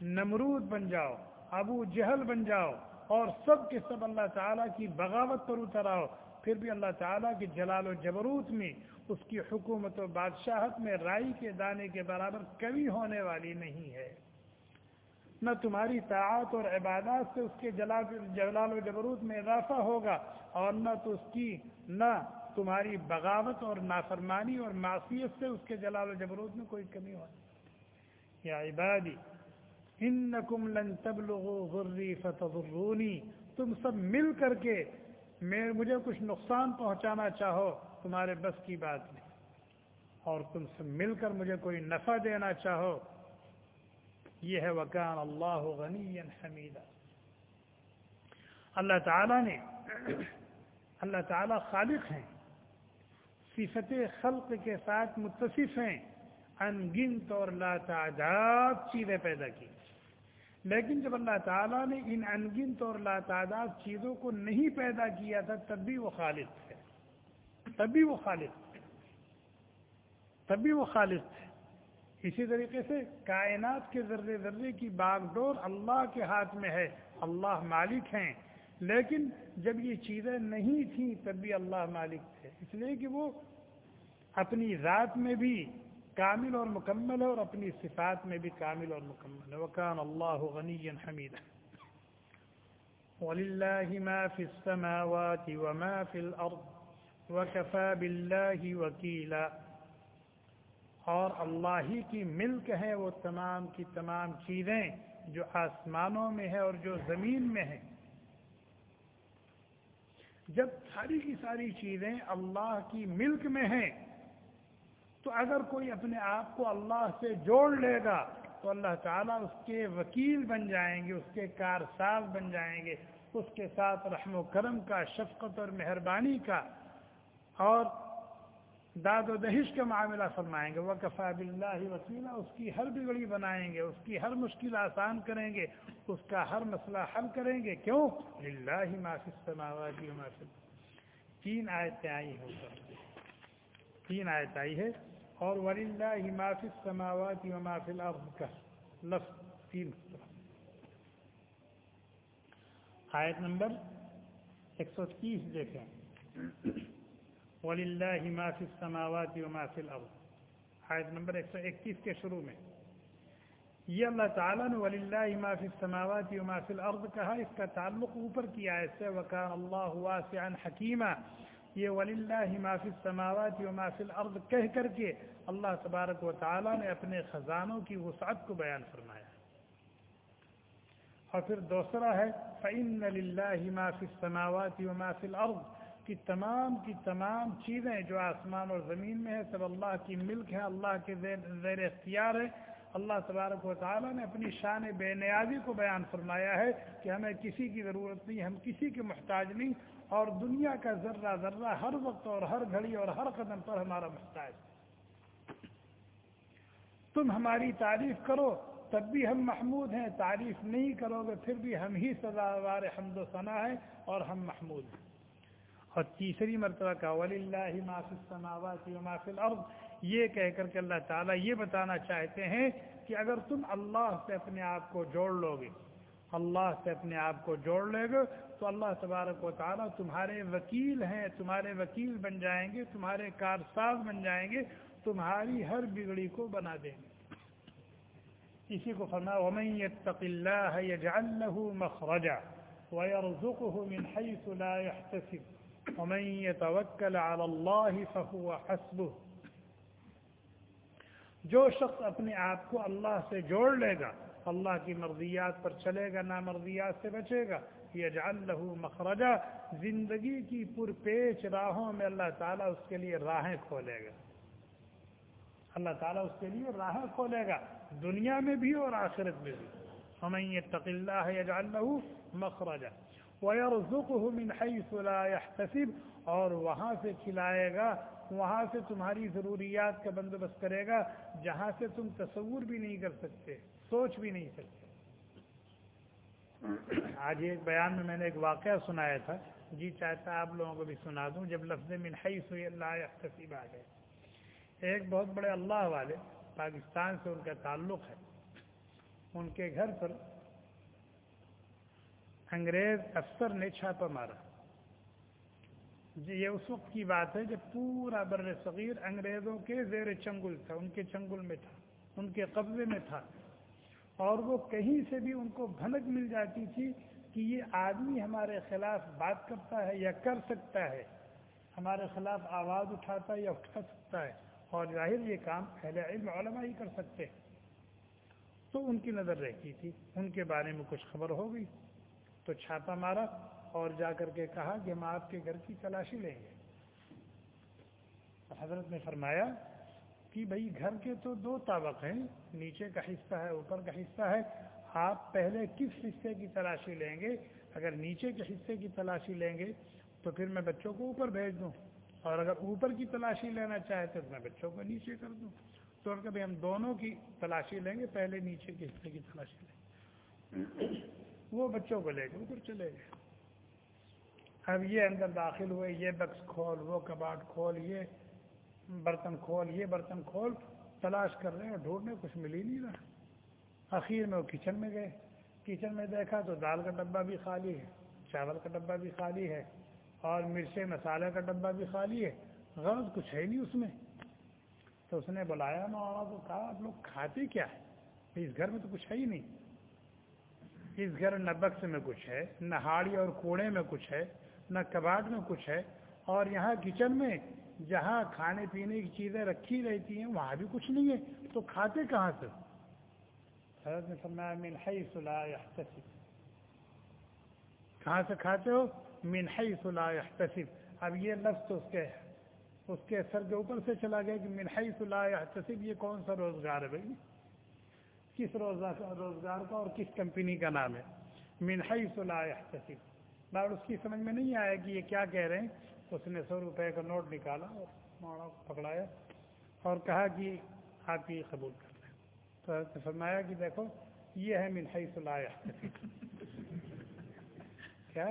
نمرود بن جاؤ ابو جہل بن جاؤ اور سب کے سب اللہ تعالیٰ کی بغاوت پر اتر آؤ۔ پھر بھی اللہ تعالیٰ کی جلال و جبروت میں، اس کی حکومت و بادشاہت میں رائی کے دانے کے برابر کبھی ہونے والی نہیں ہے۔ نہ تمہاری طاعت اور عبادات سے اس کے جلال و جبروت میں اضافہ ہوگا اور نہ تو اس کی، نہ تمہاری بغاوت اور نافرمانی اور معصیت سے اس کے جلال و جبروت میں کوئی کمی ہوگی۔ یا عبادی انکم لن تبلغوا ضری فتضرونی، تم سب مل کر کے میں مجھے کچھ نقصان پہنچانا چاہو، تمہارے بس کی بات نہیں۔ اور تم سب مل کر مجھے کوئی نفع دینا چاہو۔ یہ ہے وکان اللہ غنی حمیدہ اللہ تعالیٰ نے اللہ تعالیٰ خالق ہیں۔ صفت خلق کے ساتھ متصف ہیں۔ انگنت اور لا تعداد چیزیں پیدا کی۔ لیکن جب اللہ تعالیٰ نے ان انگنت اور لاتعداد چیزوں کو نہیں پیدا کیا تھا، تب بھی وہ خالد تھے۔ تب بھی وہ خالد تھے۔ تب بھی وہ خالد تھے۔ اسی طریقے سے کائنات کے ذرے ذرے کی باغ ڈور اللہ کے ہاتھ میں ہے۔ اللہ مالک ہیں۔ لیکن جب یہ چیزیں نہیں تھیں، تب بھی اللہ مالک تھے۔ اس لیے کہ وہ اپنی ذات میں بھی کامل اور مکمل ہے اور اپنی صفات میں بھی کامل اور مکمل ہے. وکان اللہ غنی حمید وللہ ما فی السماوات وما فی الارض وکفا باللہ وکیلا. اور اللہ ہی کی ملک ہے وہ تمام کی تمام چیزیں جو آسمانوں میں ہے اور جو زمین میں ہے جب ساری کی ساری چیزیں اللہ کی ملک میں ہیں تو اگر کوئی اپنے آپ کو اللہ سے جوڑ لے گا، تو اللہ تعالیٰ اس کے وکیل بن جائیں گے، اس کے کارساز بن جائیں گے، اس کے ساتھ رحم و کرم کا، شفقت اور مہربانی کا۔ اور داد و دہش کا معاملہ فرمائیں گے۔ وہ کفا بلّہ وکیلا اس کی ہر بگڑی بنائیں گے، اس کی ہر مشکل آسان کریں گے، اس کا ہر مسئلہ حل کریں گے۔ کیوں؟ اللہ معافی سماواتی معافی تین آیتیں آئی ہو تین آیت آئی ہے۔ اور وللہ ما فی السماوات و ما فی الارض کا لفظ تین آیت نمبر ایک سو تیس دیکھیں وللہ ما فی السماوات و ما فی الارض آیت نمبر ایک سو اکتیس کے شروع میں یہ اللہ تعالیٰ نے وللہ ما فی السماوات و ما یہ ولی اللہ معافی السماوات و معافی الارض کہہ کر کے اللہ تبارک و تعالی نے اپنے خزانوں کی وسعت کو بیان فرمایا۔ اور پھر دوسرا ہے فعن اللہ معافی السماوات و معافی الارض کی تمام کی تمام چیزیں جو آسمان اور زمین میں ہے سب اللہ کی ملک ہے اللہ کے زیر اختیار ہے اللہ تبارک و تعالیٰ نے اپنی شان بے نیازی کو بیان فرمایا ہے کہ ہمیں کسی کی ضرورت نہیں، ہم کسی کے محتاج نہیں اور دنیا کا ذرہ ذرہ ہر وقت اور ہر گھڑی اور ہر قدم پر ہمارا محتاج تم ہماری تعریف کرو، تب بھی ہم محمود ہیں، تعریف نہیں کرو گے پھر بھی ہم ہی سزاوار حمد و ثنا ہے اور ہم محمود ہیں۔ اور تیسری مرتبہ کا ولی اللہ معافی سماوات و معاف الارض یہ کہہ کر کے اللہ تعالیٰ یہ بتانا چاہتے ہیں کہ اگر تم اللہ سے اپنے آپ کو جوڑ لو گے اللہ سے اپنے آپ کو جوڑ لے گے تو اللہ تبارک و تعالیٰ تمہارے وکیل ہیں، تمہارے وکیل بن جائیں گے، تمہارے کارساز بن جائیں گے، تمہاری ہر بگڑی کو بنا دیں گے۔ اسی کو فرما ومن يتق الله يجعل له مخرجا ويرزقه من حيث لا يحتسب، ومن يتوكل على الله فهو حسبه۔ جو شخص اپنے آپ کو اللہ سے جوڑ لے گا، اللہ کی مرضیات پر چلے گا، نامرضیات سے بچے گا، یجعل له مخرجا، زندگی کی پرپیچ راہوں میں اللہ تعالیٰ اس کے لیے راہیں کھولے گا۔ اللہ تعالیٰ اس کے لیے راہیں کھولے گا، دنیا میں بھی اور آخرت میں بھی۔ ہمیں یہ تقلّہ یجعل له مخرجا ويرزقه من حيث لا يحتسب، اور وہاں سے کھلائے گا وہاں سے تمہاری ضروریات کا بندوبست کرے گا، جہاں سے تم تصور بھی نہیں کر سکتے، سوچ بھی نہیں سکتے۔ آج ایک بیان میں میں نے ایک واقعہ سنایا تھا۔ جی چاہتا آپ لوگوں کو بھی سنا دوں۔ جب لفظ من حیث اللہ تصیب آ گئے ایک بہت بڑے اللہ والے پاکستان سے ان کا تعلق ہے۔ ان کے گھر پر انگریز افسر نے چھاپا مارا۔ جی یہ اس وقت کی بات ہے جب پورا بر صغیر انگریزوں کے زیر چنگل تھا، ان کے چنگل میں تھا، ان کے قبضے میں تھا۔ اور وہ کہیں سے بھی ان کو بھنک مل جاتی تھی کہ یہ آدمی ہمارے خلاف بات کرتا ہے یا کر سکتا ہے۔ ہمارے خلاف آواز اٹھاتا ہے یا اٹھا سکتا ہے۔ اور ظاہر یہ کام اہل علم علماء ہی کر سکتے۔ تو ان کی نظر رہتی تھی، ان کے بارے میں کچھ خبر ہو گئی۔ تو چھاپا مارا۔ اور جا کر کے کہا کہ ہم آپ کے گھر کی تلاشی لیں گے۔ حضرت نے فرمایا کہ بھائی گھر کے تو دو طابق ہیں، نیچے کا حصہ ہے، اوپر کا حصہ ہے۔ آپ پہلے کس حصے کی تلاشی لیں گے؟ اگر نیچے کے حصے کی تلاشی لیں گے تو پھر میں بچوں کو اوپر بھیج دوں۔ اور اگر اوپر کی تلاشی لینا چاہے تو میں بچوں کو نیچے کر دوں۔ تو کبھی ہم دونوں کی تلاشی لیں گے، پہلے نیچے کے حصے کی تلاشی لیں گے۔ وہ بچوں کو لے کے اوپر چلے گئے۔ اب یہ اندر داخل ہوئے، یہ بکس کھول، وہ کباٹ کھول، یہ برتن کھول، یہ برتن کھول، تلاش کر رہے ہیں، ڈھونڈنے، کچھ مل ہی نہیں رہا۔ آخر میں وہ کچن میں گئے۔ کچن میں دیکھا تو دال کا ڈبہ بھی خالی ہے، چاول کا ڈبہ بھی خالی ہے اور مرچے، مسالے کا ڈبہ بھی خالی ہے۔ غرض کچھ ہے نہیں اس میں۔ تو اس نے بلایا مولانا کو کہا، آپ لوگ کھاتے کیا ہے اس گھر میں تو کچھ ہے ہی نہیں۔ اس گھر نہ بکس میں کچھ ہے نہ ہاڑی اور کوڑے میں کچھ ہے۔ نہ کباٹ میں کچھ ہے اور یہاں کچن میں جہاں کھانے پینے کی چیزیں رکھی رہتی ہیں، وہاں بھی کچھ نہیں ہے۔ تو کھاتے کہاں سے؟ حضرت نے فرمایا، من حیث لا يحتسب۔ کہاں سے کھاتے ہو؟ من حیث لا يحتسب۔ اب یہ لفظ تو اس کے اس کے سر کے اوپر سے چلا گیا کہ من حیث لا يحتسب، یہ کون سا روزگار ہے بھائی؟ کس روزگار کا اور کس کمپنی کا نام ہے؟ من حیث لا يحتسب۔ بار اس کی سمجھ میں نہیں آیا کہ یہ کیا کہہ رہے ہیں۔ اس نے سو روپے کا نوٹ نکالا اور ماڑا پکڑایا اور کہا کہ آپ یہ قبول کر لیں۔ تو نے فرمایا کہ دیکھو یہ ہے من حیث لا يحتسب کیا؟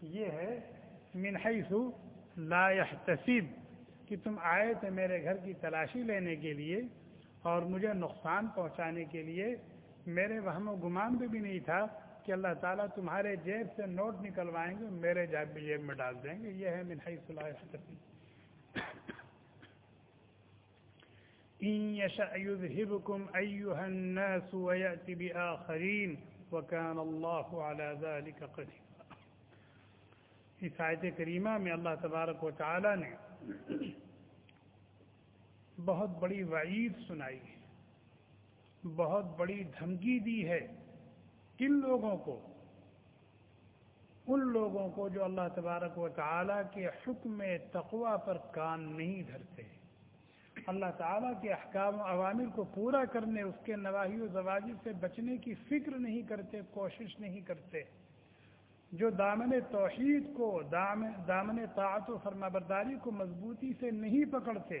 یہ ہے من حیث لا يحتسب کہ تم آئے تھے میرے گھر کی تلاشی لینے کے لیے اور مجھے نقصان پہنچانے کے لیے۔ میرے وہم و گمان بھی, بھی نہیں تھا کہ اللہ تعالیٰ تمہارے جیب سے نوٹ نکلوائیں گے، میرے جیب جیب میں ڈال دیں گے۔ یہ ہے من حیث صلاح الناس ويأتي بآخرين وكان الله على ذلك قدير اس آیت کریمہ میں اللہ تبارک و تعالی نے بہت بڑی وعید سنائی ہے، بہت بڑی دھمکی دی ہے۔ کن لوگوں کو؟ ان لوگوں کو جو اللہ تبارک و تعالیٰ کے حکم تقوا پر کان نہیں دھرتے۔ اللہ تعالیٰ کے احکام و عوامر کو پورا کرنے، اس کے نواحی و زواجر سے بچنے کی فکر نہیں کرتے، کوشش نہیں کرتے۔ جو دامن توحید کو، دامن طاعت و فرما برداری کو مضبوطی سے نہیں پکڑتے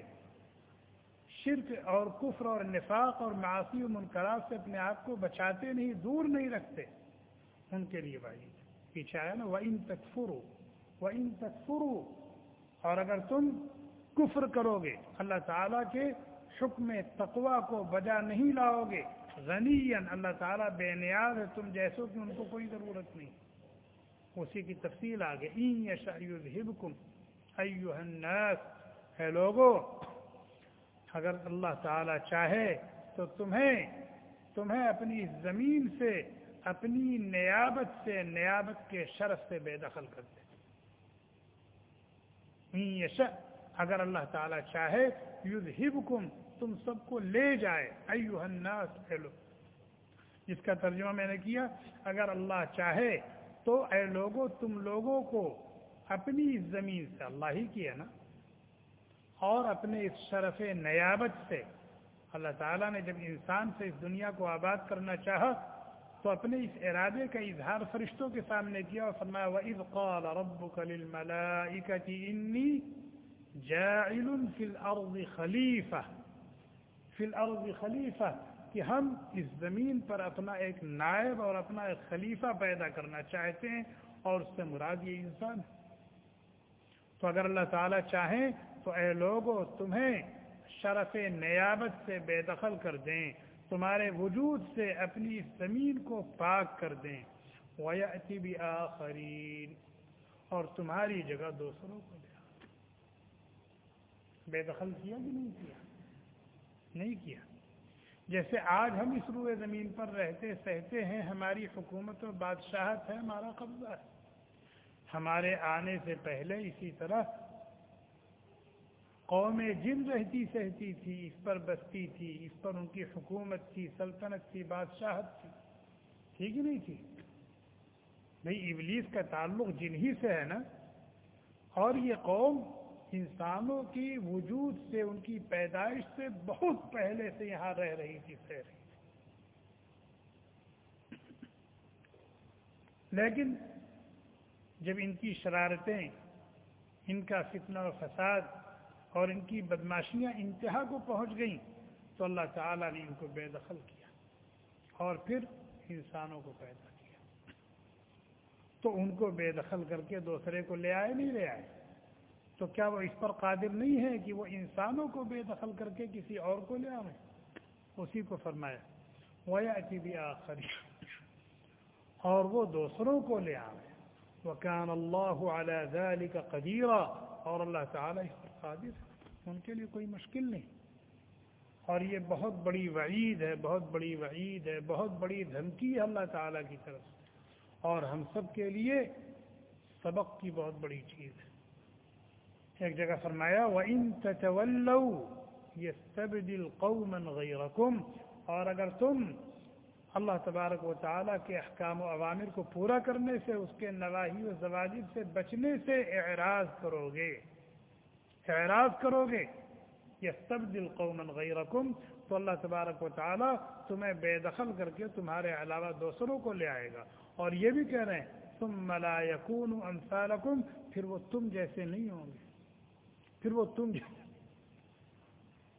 شرک اور کفر اور نفاق اور معاشی و منقرات سے اپنے آپ کو بچاتے نہیں، دور نہیں رکھتے۔ ان کے لیے بھائی پیچھے آیا نا وہ ان تک فرو وہ ان تکفرو اور اگر تم کفر کرو گے، اللہ تعالیٰ کے حکم تقوا کو بجا نہیں لاؤ گے۔ غنی اللہ تعالیٰ بے نیاز ہے تم جیسو کہ ان کو کوئی ضرورت نہیں۔ اسی کی تفصیل آگے۔ این یشکم ایوہ الناس۔ ہے لوگو اگر اللہ تعالیٰ چاہے تو تمہیں تمہیں اپنی زمین سے، اپنی نیابت سے، نیابت کے شرف سے بے دخل کر دے۔ یش اگر اللہ تعالیٰ چاہے، یذہبکم، تم سب کو لے جائے۔ ایوہ الناس پھیلو جس کا ترجمہ میں نے کیا، اگر اللہ چاہے تو اے لوگوں تم لوگوں کو اپنی زمین سے، اللہ ہی کیا نا۔ اور اپنے اس شرف نیابت سے اللہ تعالیٰ نے جب انسان سے اس دنیا کو آباد کرنا چاہا تو اپنے اس ارادے کا اظہار فرشتوں کے سامنے کیا اور فرمایا، وَإِذْ قَالَ رَبُّكَ لِلْمَلَائِكَةِ إِنِّي جَاعِلٌ فِي الْأَرْضِ خَلِيفَةً۔ فِي الْأَرْضِ خَلِيفَةً کہ ہم اس زمین پر اپنا ایک نائب اور اپنا ایک خلیفہ پیدا کرنا چاہتے ہیں اور اس سے مراد یہ انسان تو اگر اللہ تعالیٰ چاہیں تو اے لوگوں تمہیں شرف نیابت سے بے دخل کر دیں، تمہارے وجود سے اپنی زمین کو پاک کر دیں۔ وَيَأْتِ بِآخَرِينَ۔ اور تمہاری جگہ دوسروں کو دیا بے دخل کیا کہ نہیں کیا؟ نہیں کیا۔ جیسے آج ہم اس روئے زمین پر رہتے سہتے ہیں، ہماری حکومت و بادشاہت ہے، ہمارا قبضہ ہے۔ ہمارے آنے سے پہلے اسی طرح قوم جن رہتی سہتی تھی، اس پر بستی تھی، اس پر ان کی حکومت تھی، سلطنت تھی، بادشاہت تھی۔ ٹھیک ہی نہیں تھی؟ بھائی ابلیس کا تعلق جن ہی سے ہے نا؟ اور یہ قوم انسانوں کی وجود سے، ان کی پیدائش سے بہت پہلے سے یہاں رہ رہی تھی سہ رہی تھی لیکن جب ان کی شرارتیں، ان کا فتنہ و فساد اور ان کی بدماشیاں انتہا کو پہنچ گئیں تو اللہ تعالیٰ نے ان کو بے دخل کیا اور پھر انسانوں کو پیدا کیا۔ تو ان کو بے دخل کر کے دوسرے کو لے آئے، نہیں لے آئے۔ تو کیا وہ اس پر قادر نہیں ہے کہ وہ انسانوں کو بے دخل کر کے کسی اور کو لے آئے اسی کو فرمایا وہ بھی آخری اور وہ دوسروں کو لے آئے وہ اللہ علیہ کا قدیرہ اور اللہ تعالیٰ اس پر قادر ان کے لیے کوئی مشکل نہیں۔ اور یہ بہت بڑی وعید ہے، بہت بڑی وعید ہے، بہت بڑی دھمکی ہے اللہ تعالیٰ کی طرف سے۔ اور ہم سب کے لیے سبق کی بہت بڑی چیز ہے۔ ایک جگہ فرمایا، وَإِن تَتَوَلَّوْا يَسْتَبْدِلْ قَوْمًا غَيْرَكُمْ۔ اور اگر تم اللہ تبارک و تعالیٰ کے احکام و عوامر کو پورا کرنے سے، اس کے نواحی و زواجد سے بچنے سے اعراض کرو گے۔ اعراض کرو گے یہ سب قومن غیرکم، تو اللہ تبارک و تعالیٰ تمہیں بے دخل کر کے تمہارے علاوہ دوسروں کو لے آئے گا۔ اور یہ بھی کہہ رہے ہیں تم ملا یقون امثالکم، پھر وہ تم جیسے نہیں ہوں گے۔ پھر وہ تم جیسے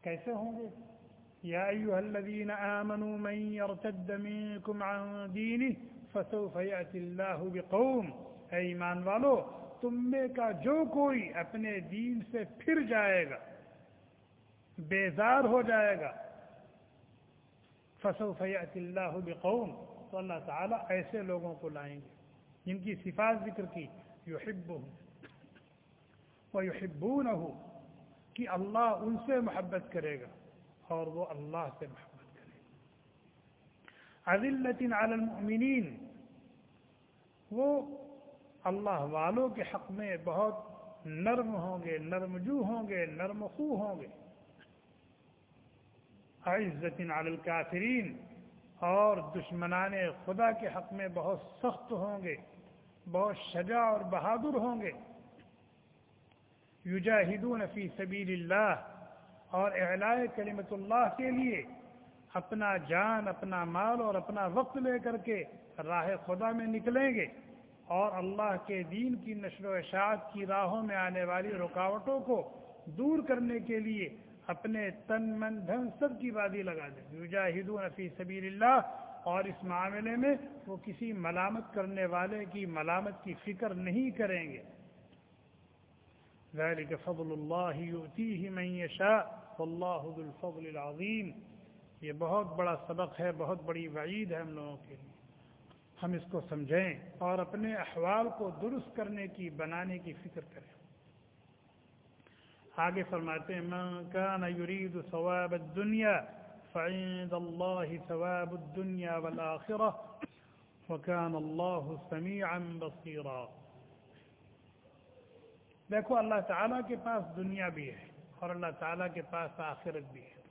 کیسے ہوں گے؟ یا ایوہ الذین آمنوا من یرتد منکم عن دینی فسوف یأتی اللہ بقوم۔ اے ایمان والو تم میں کا جو کوئی اپنے دین سے پھر جائے گا، بیزار ہو جائے گا فصو فیات اللہ بقوم، تو اللہ تعالیٰ ایسے لوگوں کو لائیں گے، جن کی صفات ذکر کی یحب وہ یحبون ہو کہ اللہ ان سے محبت کرے گا اور وہ اللہ سے محبت کرے گا۔ عزلت علی المؤمنین وہ اللہ والوں کے حق میں بہت نرم ہوں گے، نرم جو ہوں گے، نرم خو ہوں گے۔ عزت علی الکافرین، اور دشمنان خدا کے حق میں بہت سخت ہوں گے، بہت شجاع اور بہادر ہوں گے۔ یجاہدون فی سبیل اللہ، اور اعلاء کلمت اللہ کے لیے اپنا جان، اپنا مال اور اپنا وقت لے کر کے راہ خدا میں نکلیں گے۔ اور اللہ کے دین کی نشر و اشاعت کی راہوں میں آنے والی رکاوٹوں کو دور کرنے کے لیے اپنے تن من دھن سب کی وادی لگا دیں۔ یجاہدون فی سبیل اللہ، اور اس معاملے میں وہ کسی ملامت کرنے والے کی ملامت کی فکر نہیں کریں گے۔ ذلك فضل الله يؤتيه من يشاء والله ذو الفضل العظيم یہ بہت بڑا سبق ہے، بہت بڑی وعید ہے ہم لوگوں کے لیے۔ ہم اس کو سمجھیں اور اپنے احوال کو درست کرنے کی، بنانے کی فکر کریں۔ آگے فرماتے ہیں، من كان يريد ثواب الدنيا فعند الله ثواب الدنيا والآخرة وكان الله سميعا بصيرا دیکھو، اللہ تعالیٰ کے پاس دنیا بھی ہے اور اللہ تعالیٰ کے پاس آخرت بھی ہے۔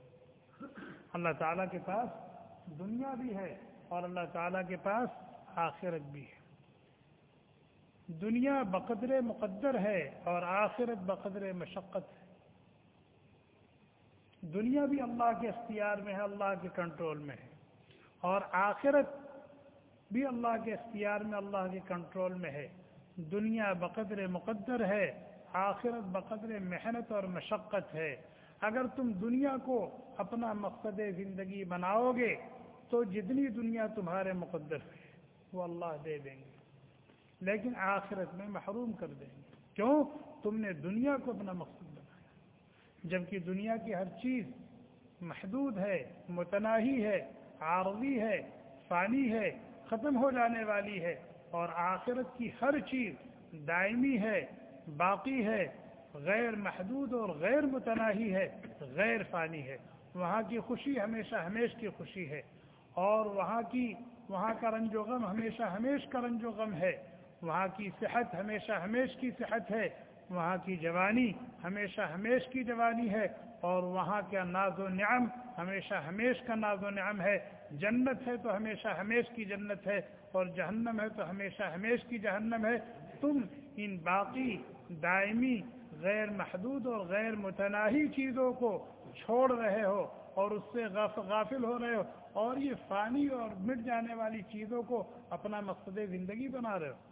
اللہ تعالیٰ کے پاس دنیا بھی ہے اور اللہ تعالیٰ کے پاس آخرت بھی ہے۔ دنیا بقدر مقدر ہے اور آخرت بقدر مشقت ہے۔ دنیا بھی اللہ کے اختیار میں ہے، اللہ کے کنٹرول میں ہے۔ اور آخرت بھی اللہ کے اختیار میں، اللہ کے کنٹرول میں ہے۔ دنیا بقدر مقدر ہے، آخرت بقدر محنت اور مشقت ہے۔ اگر تم دنیا کو اپنا مقصد زندگی بناؤ گے تو جتنی دنیا تمہارے مقدر ہے۔ وہ اللہ دے دیں گے۔ لیکن آخرت میں محروم کر دیں گے۔ کیوں؟ تم نے دنیا کو اپنا مقصد بنایا۔ جبکہ دنیا کی ہر چیز محدود ہے، متناہی ہے، عارضی ہے، فانی ہے، ختم ہو جانے والی ہے۔ اور آخرت کی ہر چیز دائمی ہے، باقی ہے، غیر محدود اور غیر متناہی ہے، غیر فانی ہے۔ وہاں کی خوشی ہمیشہ ہمیش کی خوشی ہے۔ اور وہاں کی وہاں کا رنج و غم ہمیشہ ہمیش کا رنج و غم ہے۔ وہاں کی صحت ہمیشہ ہمیش کی صحت ہے۔ وہاں کی جوانی ہمیشہ ہمیش کی جوانی ہے۔ اور وہاں کا ناز و نعم ہمیشہ ہمیش کا ناز و نعم ہے۔ جنت ہے تو ہمیشہ ہمیش کی جنت ہے۔ اور جہنم ہے تو ہمیشہ ہمیش کی جہنم ہے۔ تم ان باقی دائمی غیر محدود اور غیر متناہی چیزوں کو چھوڑ رہے ہو اور اس سے غافل ہو رہے ہو۔ اور یہ فانی اور مٹ جانے والی چیزوں کو اپنا مقصد زندگی بنا رہے ہو۔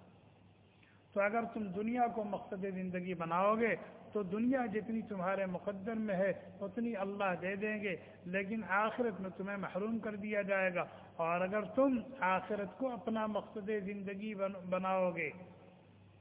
تو اگر تم دنیا کو مقصد زندگی بناؤ گے، تو دنیا جتنی تمہارے مقدر میں ہے اتنی اللہ دے دیں گے، لیکن آخرت میں تمہیں محروم کر دیا جائے گا۔ اور اگر تم آخرت کو اپنا مقصد زندگی بناؤ گے،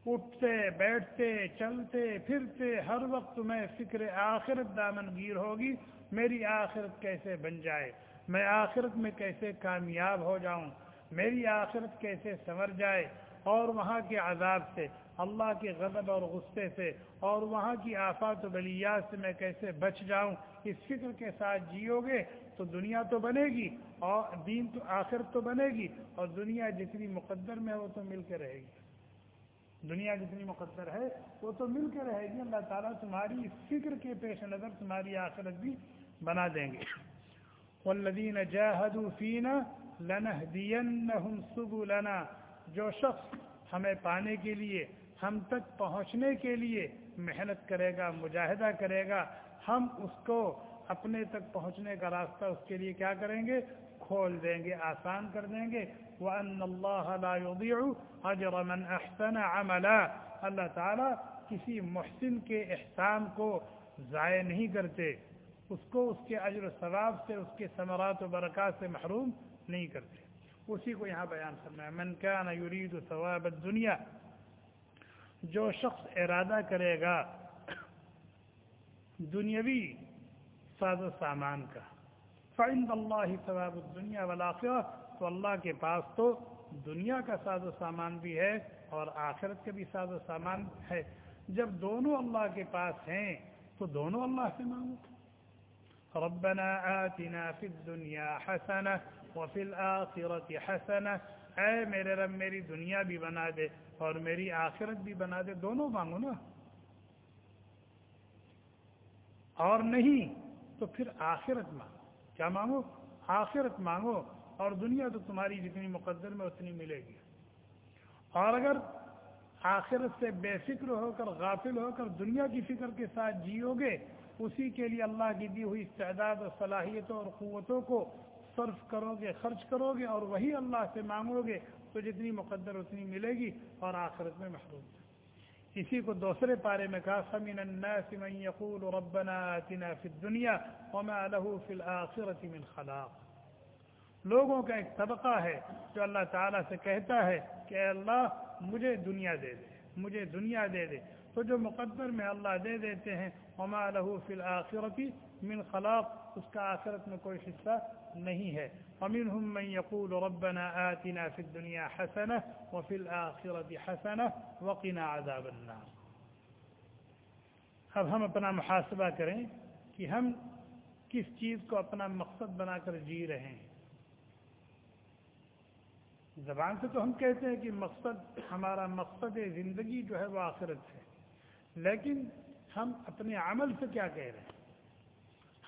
اٹھتے، بیٹھتے، چلتے، پھرتے، ہر وقت تمہیں فکر آخرت دامن گیر ہوگی، میری آخرت کیسے بن جائے؟ میں آخرت میں کیسے کامیاب ہو جاؤں؟ میری آخرت کیسے سنور جائے؟ اور وہاں کے عذاب سے، اللہ کے غضب اور غصے سے، اور وہاں کی آفات و بلیات سے میں کیسے بچ جاؤں؟ اس فکر کے ساتھ جیو گے تو دنیا تو بنے گی، اور دین تو آخرت تو بنے گی، اور دنیا جتنی مقدر میں ہے وہ تو مل کے رہے گی۔ دنیا جتنی مقدر ہے وہ تو مل کے رہے گی۔ اللہ تعالیٰ تمہاری اس فکر کے پیش نظر تمہاری آخرت بھی بنا دیں گے۔ والذین جاہدوا فینا لنہدینہم سبلنا۔ جو شخص ہمیں پانے کے لیے، ہم تک پہنچنے کے لیے محنت کرے گا، مجاہدہ کرے گا، ہم اس کو اپنے تک پہنچنے کا راستہ اس کے لیے کیا کریں گے؟ کھول دیں گے، آسان کر دیں گے۔ وَأَنَّ اللَّهَ لَا يُضِعُ أَجْرَ مَنْ أَحْسَنَ عَمَلًا۔ اللہ تعالیٰ کسی محسن کے احسان کو ضائع نہیں کرتے۔ اس کو اس کے عجر و ثواب سے، اس کے ثمرات و برکات سے محروم نہیں کرتے۔ اسی کو یہاں بیان کرنا ہے۔ من کان یرید ثواب الدنیا، جو شخص ارادہ کرے گا دنیاوی ساز و سامان کا، فعند اللہ ثواب الدنیا والآخرہ، تو اللہ کے پاس تو دنیا کا ساز و سامان بھی ہے اور آخرت کا بھی ساز و سامان ہے۔ جب دونوں اللہ کے پاس ہیں، تو دونوں اللہ سے مانگو۔ ربنا آتنا في الدنيا حسنة وفي الآخرة حسنة۔ اے میرے رب، میری دنیا بھی بنا دے اور میری آخرت بھی بنا دے۔ دونوں مانگو نا۔ اور نہیں تو پھر آخرت مانگو۔ کیا مانگو؟ آخرت مانگو۔ اور دنیا تو تمہاری جتنی مقدر میں اتنی ملے گی۔ اور اگر آخرت سے بے فکر ہو کر، غافل ہو کر دنیا کی فکر کے ساتھ جیو گے اسی کے لیے اللہ کی دی ہوئی استعداد اور صلاحیتوں اور قوتوں کو صرف کرو گے، خرچ کرو گے اور وہی اللہ سے مانگو گے تو جتنی مقدر اتنی ملے گی اور آخرت میں محروم۔ اسی کو دوسرے پارے میں کہا، فمن الناس من يقول ربنا آتنا في الدنيا وما له في الآخرة من خلاق۔ لوگوں کا ایک طبقہ ہے جو اللہ تعالیٰ سے کہتا ہے کہ اے اللہ، مجھے دنیا دے دے، مجھے دنیا دے دے۔ تو جو مقدر میں اللہ دے دیتے ہیں وما له فی الآخرتی من خلاق، اس کا آخرت میں کوئی حصہ نہیں ہے۔ ومنهم من يقول ربنا آتنا في الدنيا حسنة وفي الآخرة حسنة وقنا عذاب النار۔ اب ہم اپنا محاسبہ کریں کہ ہم کس چیز کو اپنا مقصد بنا کر جی رہے ہیں۔ زبان سے تو ہم کہتے ہیں کہ مقصد، ہمارا مقصد زندگی جو ہے وہ آخرت ہے، لیکن ہم اپنے عمل سے کیا کہہ رہے ہیں؟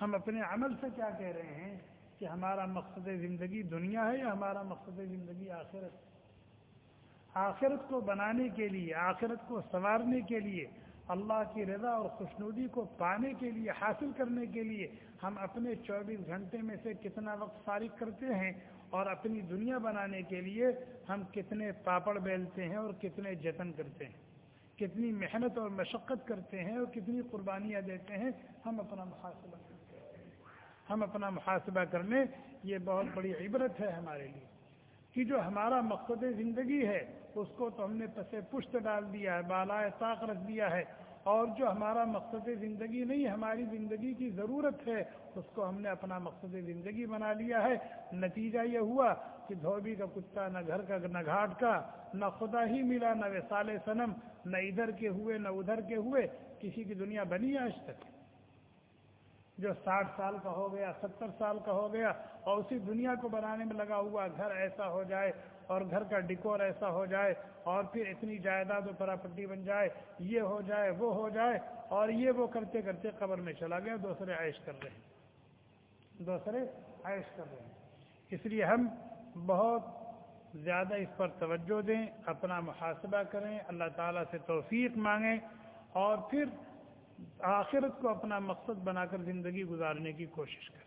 ہم اپنے عمل سے کیا کہہ رہے ہیں کہ ہمارا مقصد زندگی دنیا ہے یا ہمارا مقصد زندگی آخرت؟ آخرت کو بنانے کے لیے، آخرت کو سنوارنے کے لیے، اللہ کی رضا اور خوشنودی کو پانے کے لیے، حاصل کرنے کے لیے ہم اپنے چوبیس گھنٹے میں سے کتنا وقت فارغ کرتے ہیں اور اپنی دنیا بنانے کے لیے ہم کتنے پاپڑ بیلتے ہیں اور کتنے جتن کرتے ہیں؟ کتنی محنت اور مشقت کرتے ہیں اور کتنی قربانیاں دیتے ہیں، ہم اپنا محاسبہ کرتے ہیں۔ ہم اپنا محاسبہ کرنے، یہ بہت بڑی عبرت ہے ہمارے لیے۔ کہ جو ہمارا مقصد زندگی ہے، اس کو تو ہم نے پسے پشت ڈال دیا ہے، بالائے طاق رکھ دیا ہے۔ اور جو ہمارا مقصد زندگی نہیں، ہماری زندگی کی ضرورت ہے، اس کو ہم نے اپنا مقصد زندگی بنا لیا ہے۔ نتیجہ یہ ہوا کہ دھوبی کا کتا، نہ گھر کا، نہ گھاٹ کا، نہ خدا ہی ملا، نہ وسال سنم نہ ادھر کے ہوئے، نہ ادھر کے ہوئے، کسی کی دنیا بنی آج تک جو ساٹھ سال کا ہو گیا، ستر سال کا ہو گیا، اور اسی دنیا کو بنانے میں لگا ہوا گھر ایسا ہو جائے، اور گھر کا ڈیکور ایسا ہو جائے، اور پھر اتنی جائیداد و پراپرٹی بن جائے، یہ ہو جائے، وہ ہو جائے، اور یہ وہ کرتے کرتے قبر میں چلا گیا، دوسرے عائش کر رہے ہیں۔ دوسرے عائش کر رہے ہیں۔ اس لیے ہم بہت زیادہ اس پر توجہ دیں، اپنا محاسبہ کریں، اللہ تعالیٰ سے توفیق مانگیں اور پھر آخرت کو اپنا مقصد بنا کر زندگی گزارنے کی کوشش کریں۔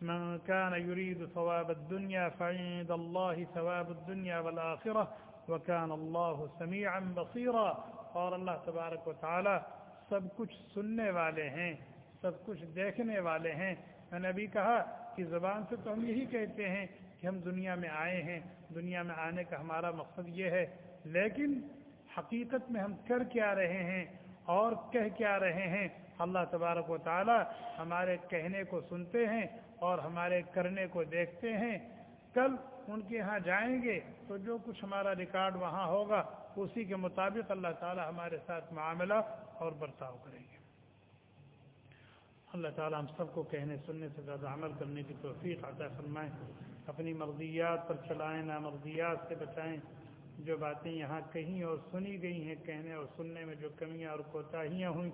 من كان يريد ثواب الدنيا فعند الله ثواب الدنيا والآخرة وكان الله سميعا بصيرا۔ اور اللہ تبارک و تعالی سب کچھ سننے والے ہیں، سب کچھ دیکھنے والے ہیں۔ میں نے ابھی کہا کہ زبان سے تو ہم یہی کہتے ہیں کہ ہم دنیا میں آئے ہیں، دنیا میں آنے کا ہمارا مقصد یہ ہے۔ لیکن حقیقت میں ہم کر کیا رہے ہیں اور کہہ کیا رہے ہیں؟ اللہ تبارک و تعالی ہمارے کہنے کو سنتے ہیں اور ہمارے کرنے کو دیکھتے ہیں۔ کل ان کے ہاں جائیں گے تو جو کچھ ہمارا ریکارڈ وہاں ہوگا، اسی کے مطابق اللہ تعالی ہمارے ساتھ معاملہ اور برتاؤ کریں گے۔ اللہ تعالی ہم سب کو کہنے، سننے سے زیادہ عمل کرنے کی توفیق عطا فرمائیں اپنی مرضیات پر چلائیں نہ مرضیات سے بچائیں۔ جو باتیں یہاں کہیں اور سنی گئی ہیں، کہنے اور سننے میں جو کمیاں اور کوتاہیاں ہوئیں،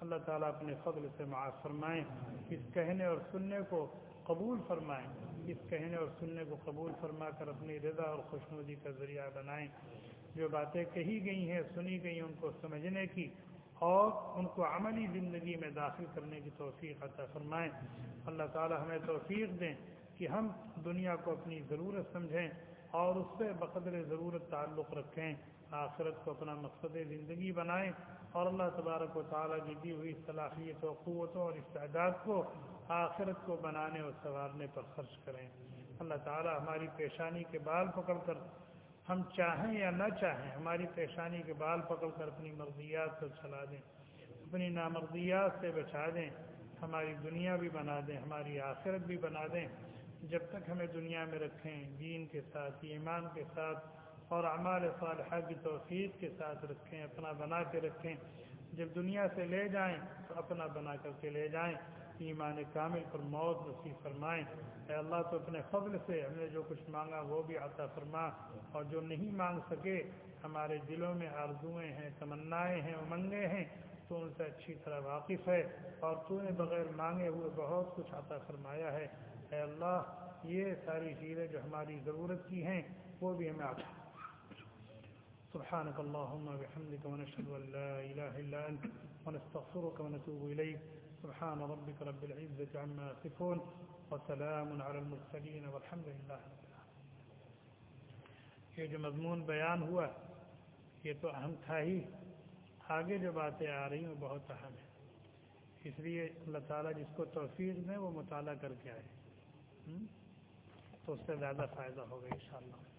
اللہ تعالیٰ اپنے فضل سے معاف فرمائیں اس کہنے اور سننے کو قبول فرمائیں اس کہنے اور سننے کو قبول فرما کر اپنی رضا اور خوشنودی کا ذریعہ بنائیں جو باتیں کہی گئی ہیں، سنی گئی، ان کو سمجھنے کی اور ان کو عملی زندگی میں داخل کرنے کی توفیق عطا فرمائیں اللہ تعالیٰ ہمیں توفیق دیں کہ ہم دنیا کو اپنی ضرورت سمجھیں اور اس سے بقدر ضرورت تعلق رکھیں، آخرت کو اپنا مقصد زندگی بنائیں اور اللہ تبارک و تعالیٰ کی دی ہوئی صلاحیت و قوتوں اور استعداد کو آخرت کو بنانے اور سنوارنے پر خرچ کریں۔ اللہ تعالیٰ ہماری پیشانی کے بال پکڑ کر ہم چاہیں یا نہ چاہیں، ہماری پیشانی کے بال پکڑ کر اپنی مرضیات پر چلا دیں، اپنی نامرضیات سے بچا دیں، ہماری دنیا بھی بنا دیں، ہماری آخرت بھی بنا دیں۔ جب تک ہمیں دنیا میں رکھیں، دین کے ساتھ، ایمان کے ساتھ اور اعمال صالحہ کی توفیق کے ساتھ رکھیں، اپنا بنا کے رکھیں۔ جب دنیا سے لے جائیں تو اپنا بنا کر کے لے جائیں۔ ایمان کامل پر موت نصیب فرمائیں۔ اے اللہ تو اپنے فضل سے ہم نے جو کچھ مانگا وہ بھی عطا فرما۔ اور جو نہیں مانگ سکے، ہمارے دلوں میں آرزوئیں ہیں، تمنائیں ہیں، امنگیں ہیں، تو ان سے اچھی طرح واقف ہے۔ اور تو نے بغیر مانگے ہوئے بہت کچھ عطا فرمایا ہے۔ اے اللہ، یہ ساری چیزیں جو ہماری ضرورت کی ہیں، وہ بھی ہمیں عطا سبحانك اللهم بحمدك ونشهد أن لا إله إلا أنت ونستغفرك ونتوب إليك سبحان ربك رب العزة عما يصفون وسلام على المرسلين والحمد لله رب العالمين یہ جو مضمون بیان ہوا، یہ تو اہم تھا ہی۔ آگے جو باتیں آ رہی ہیں، وہ بہت اہم ہیں۔ اس لیے اللہ تعالیٰ جس کو توفیق دیں وہ مطالعہ کر کے آئے۔ تو اس سے زیادہ فائدہ ہوگا انشاءاللہ۔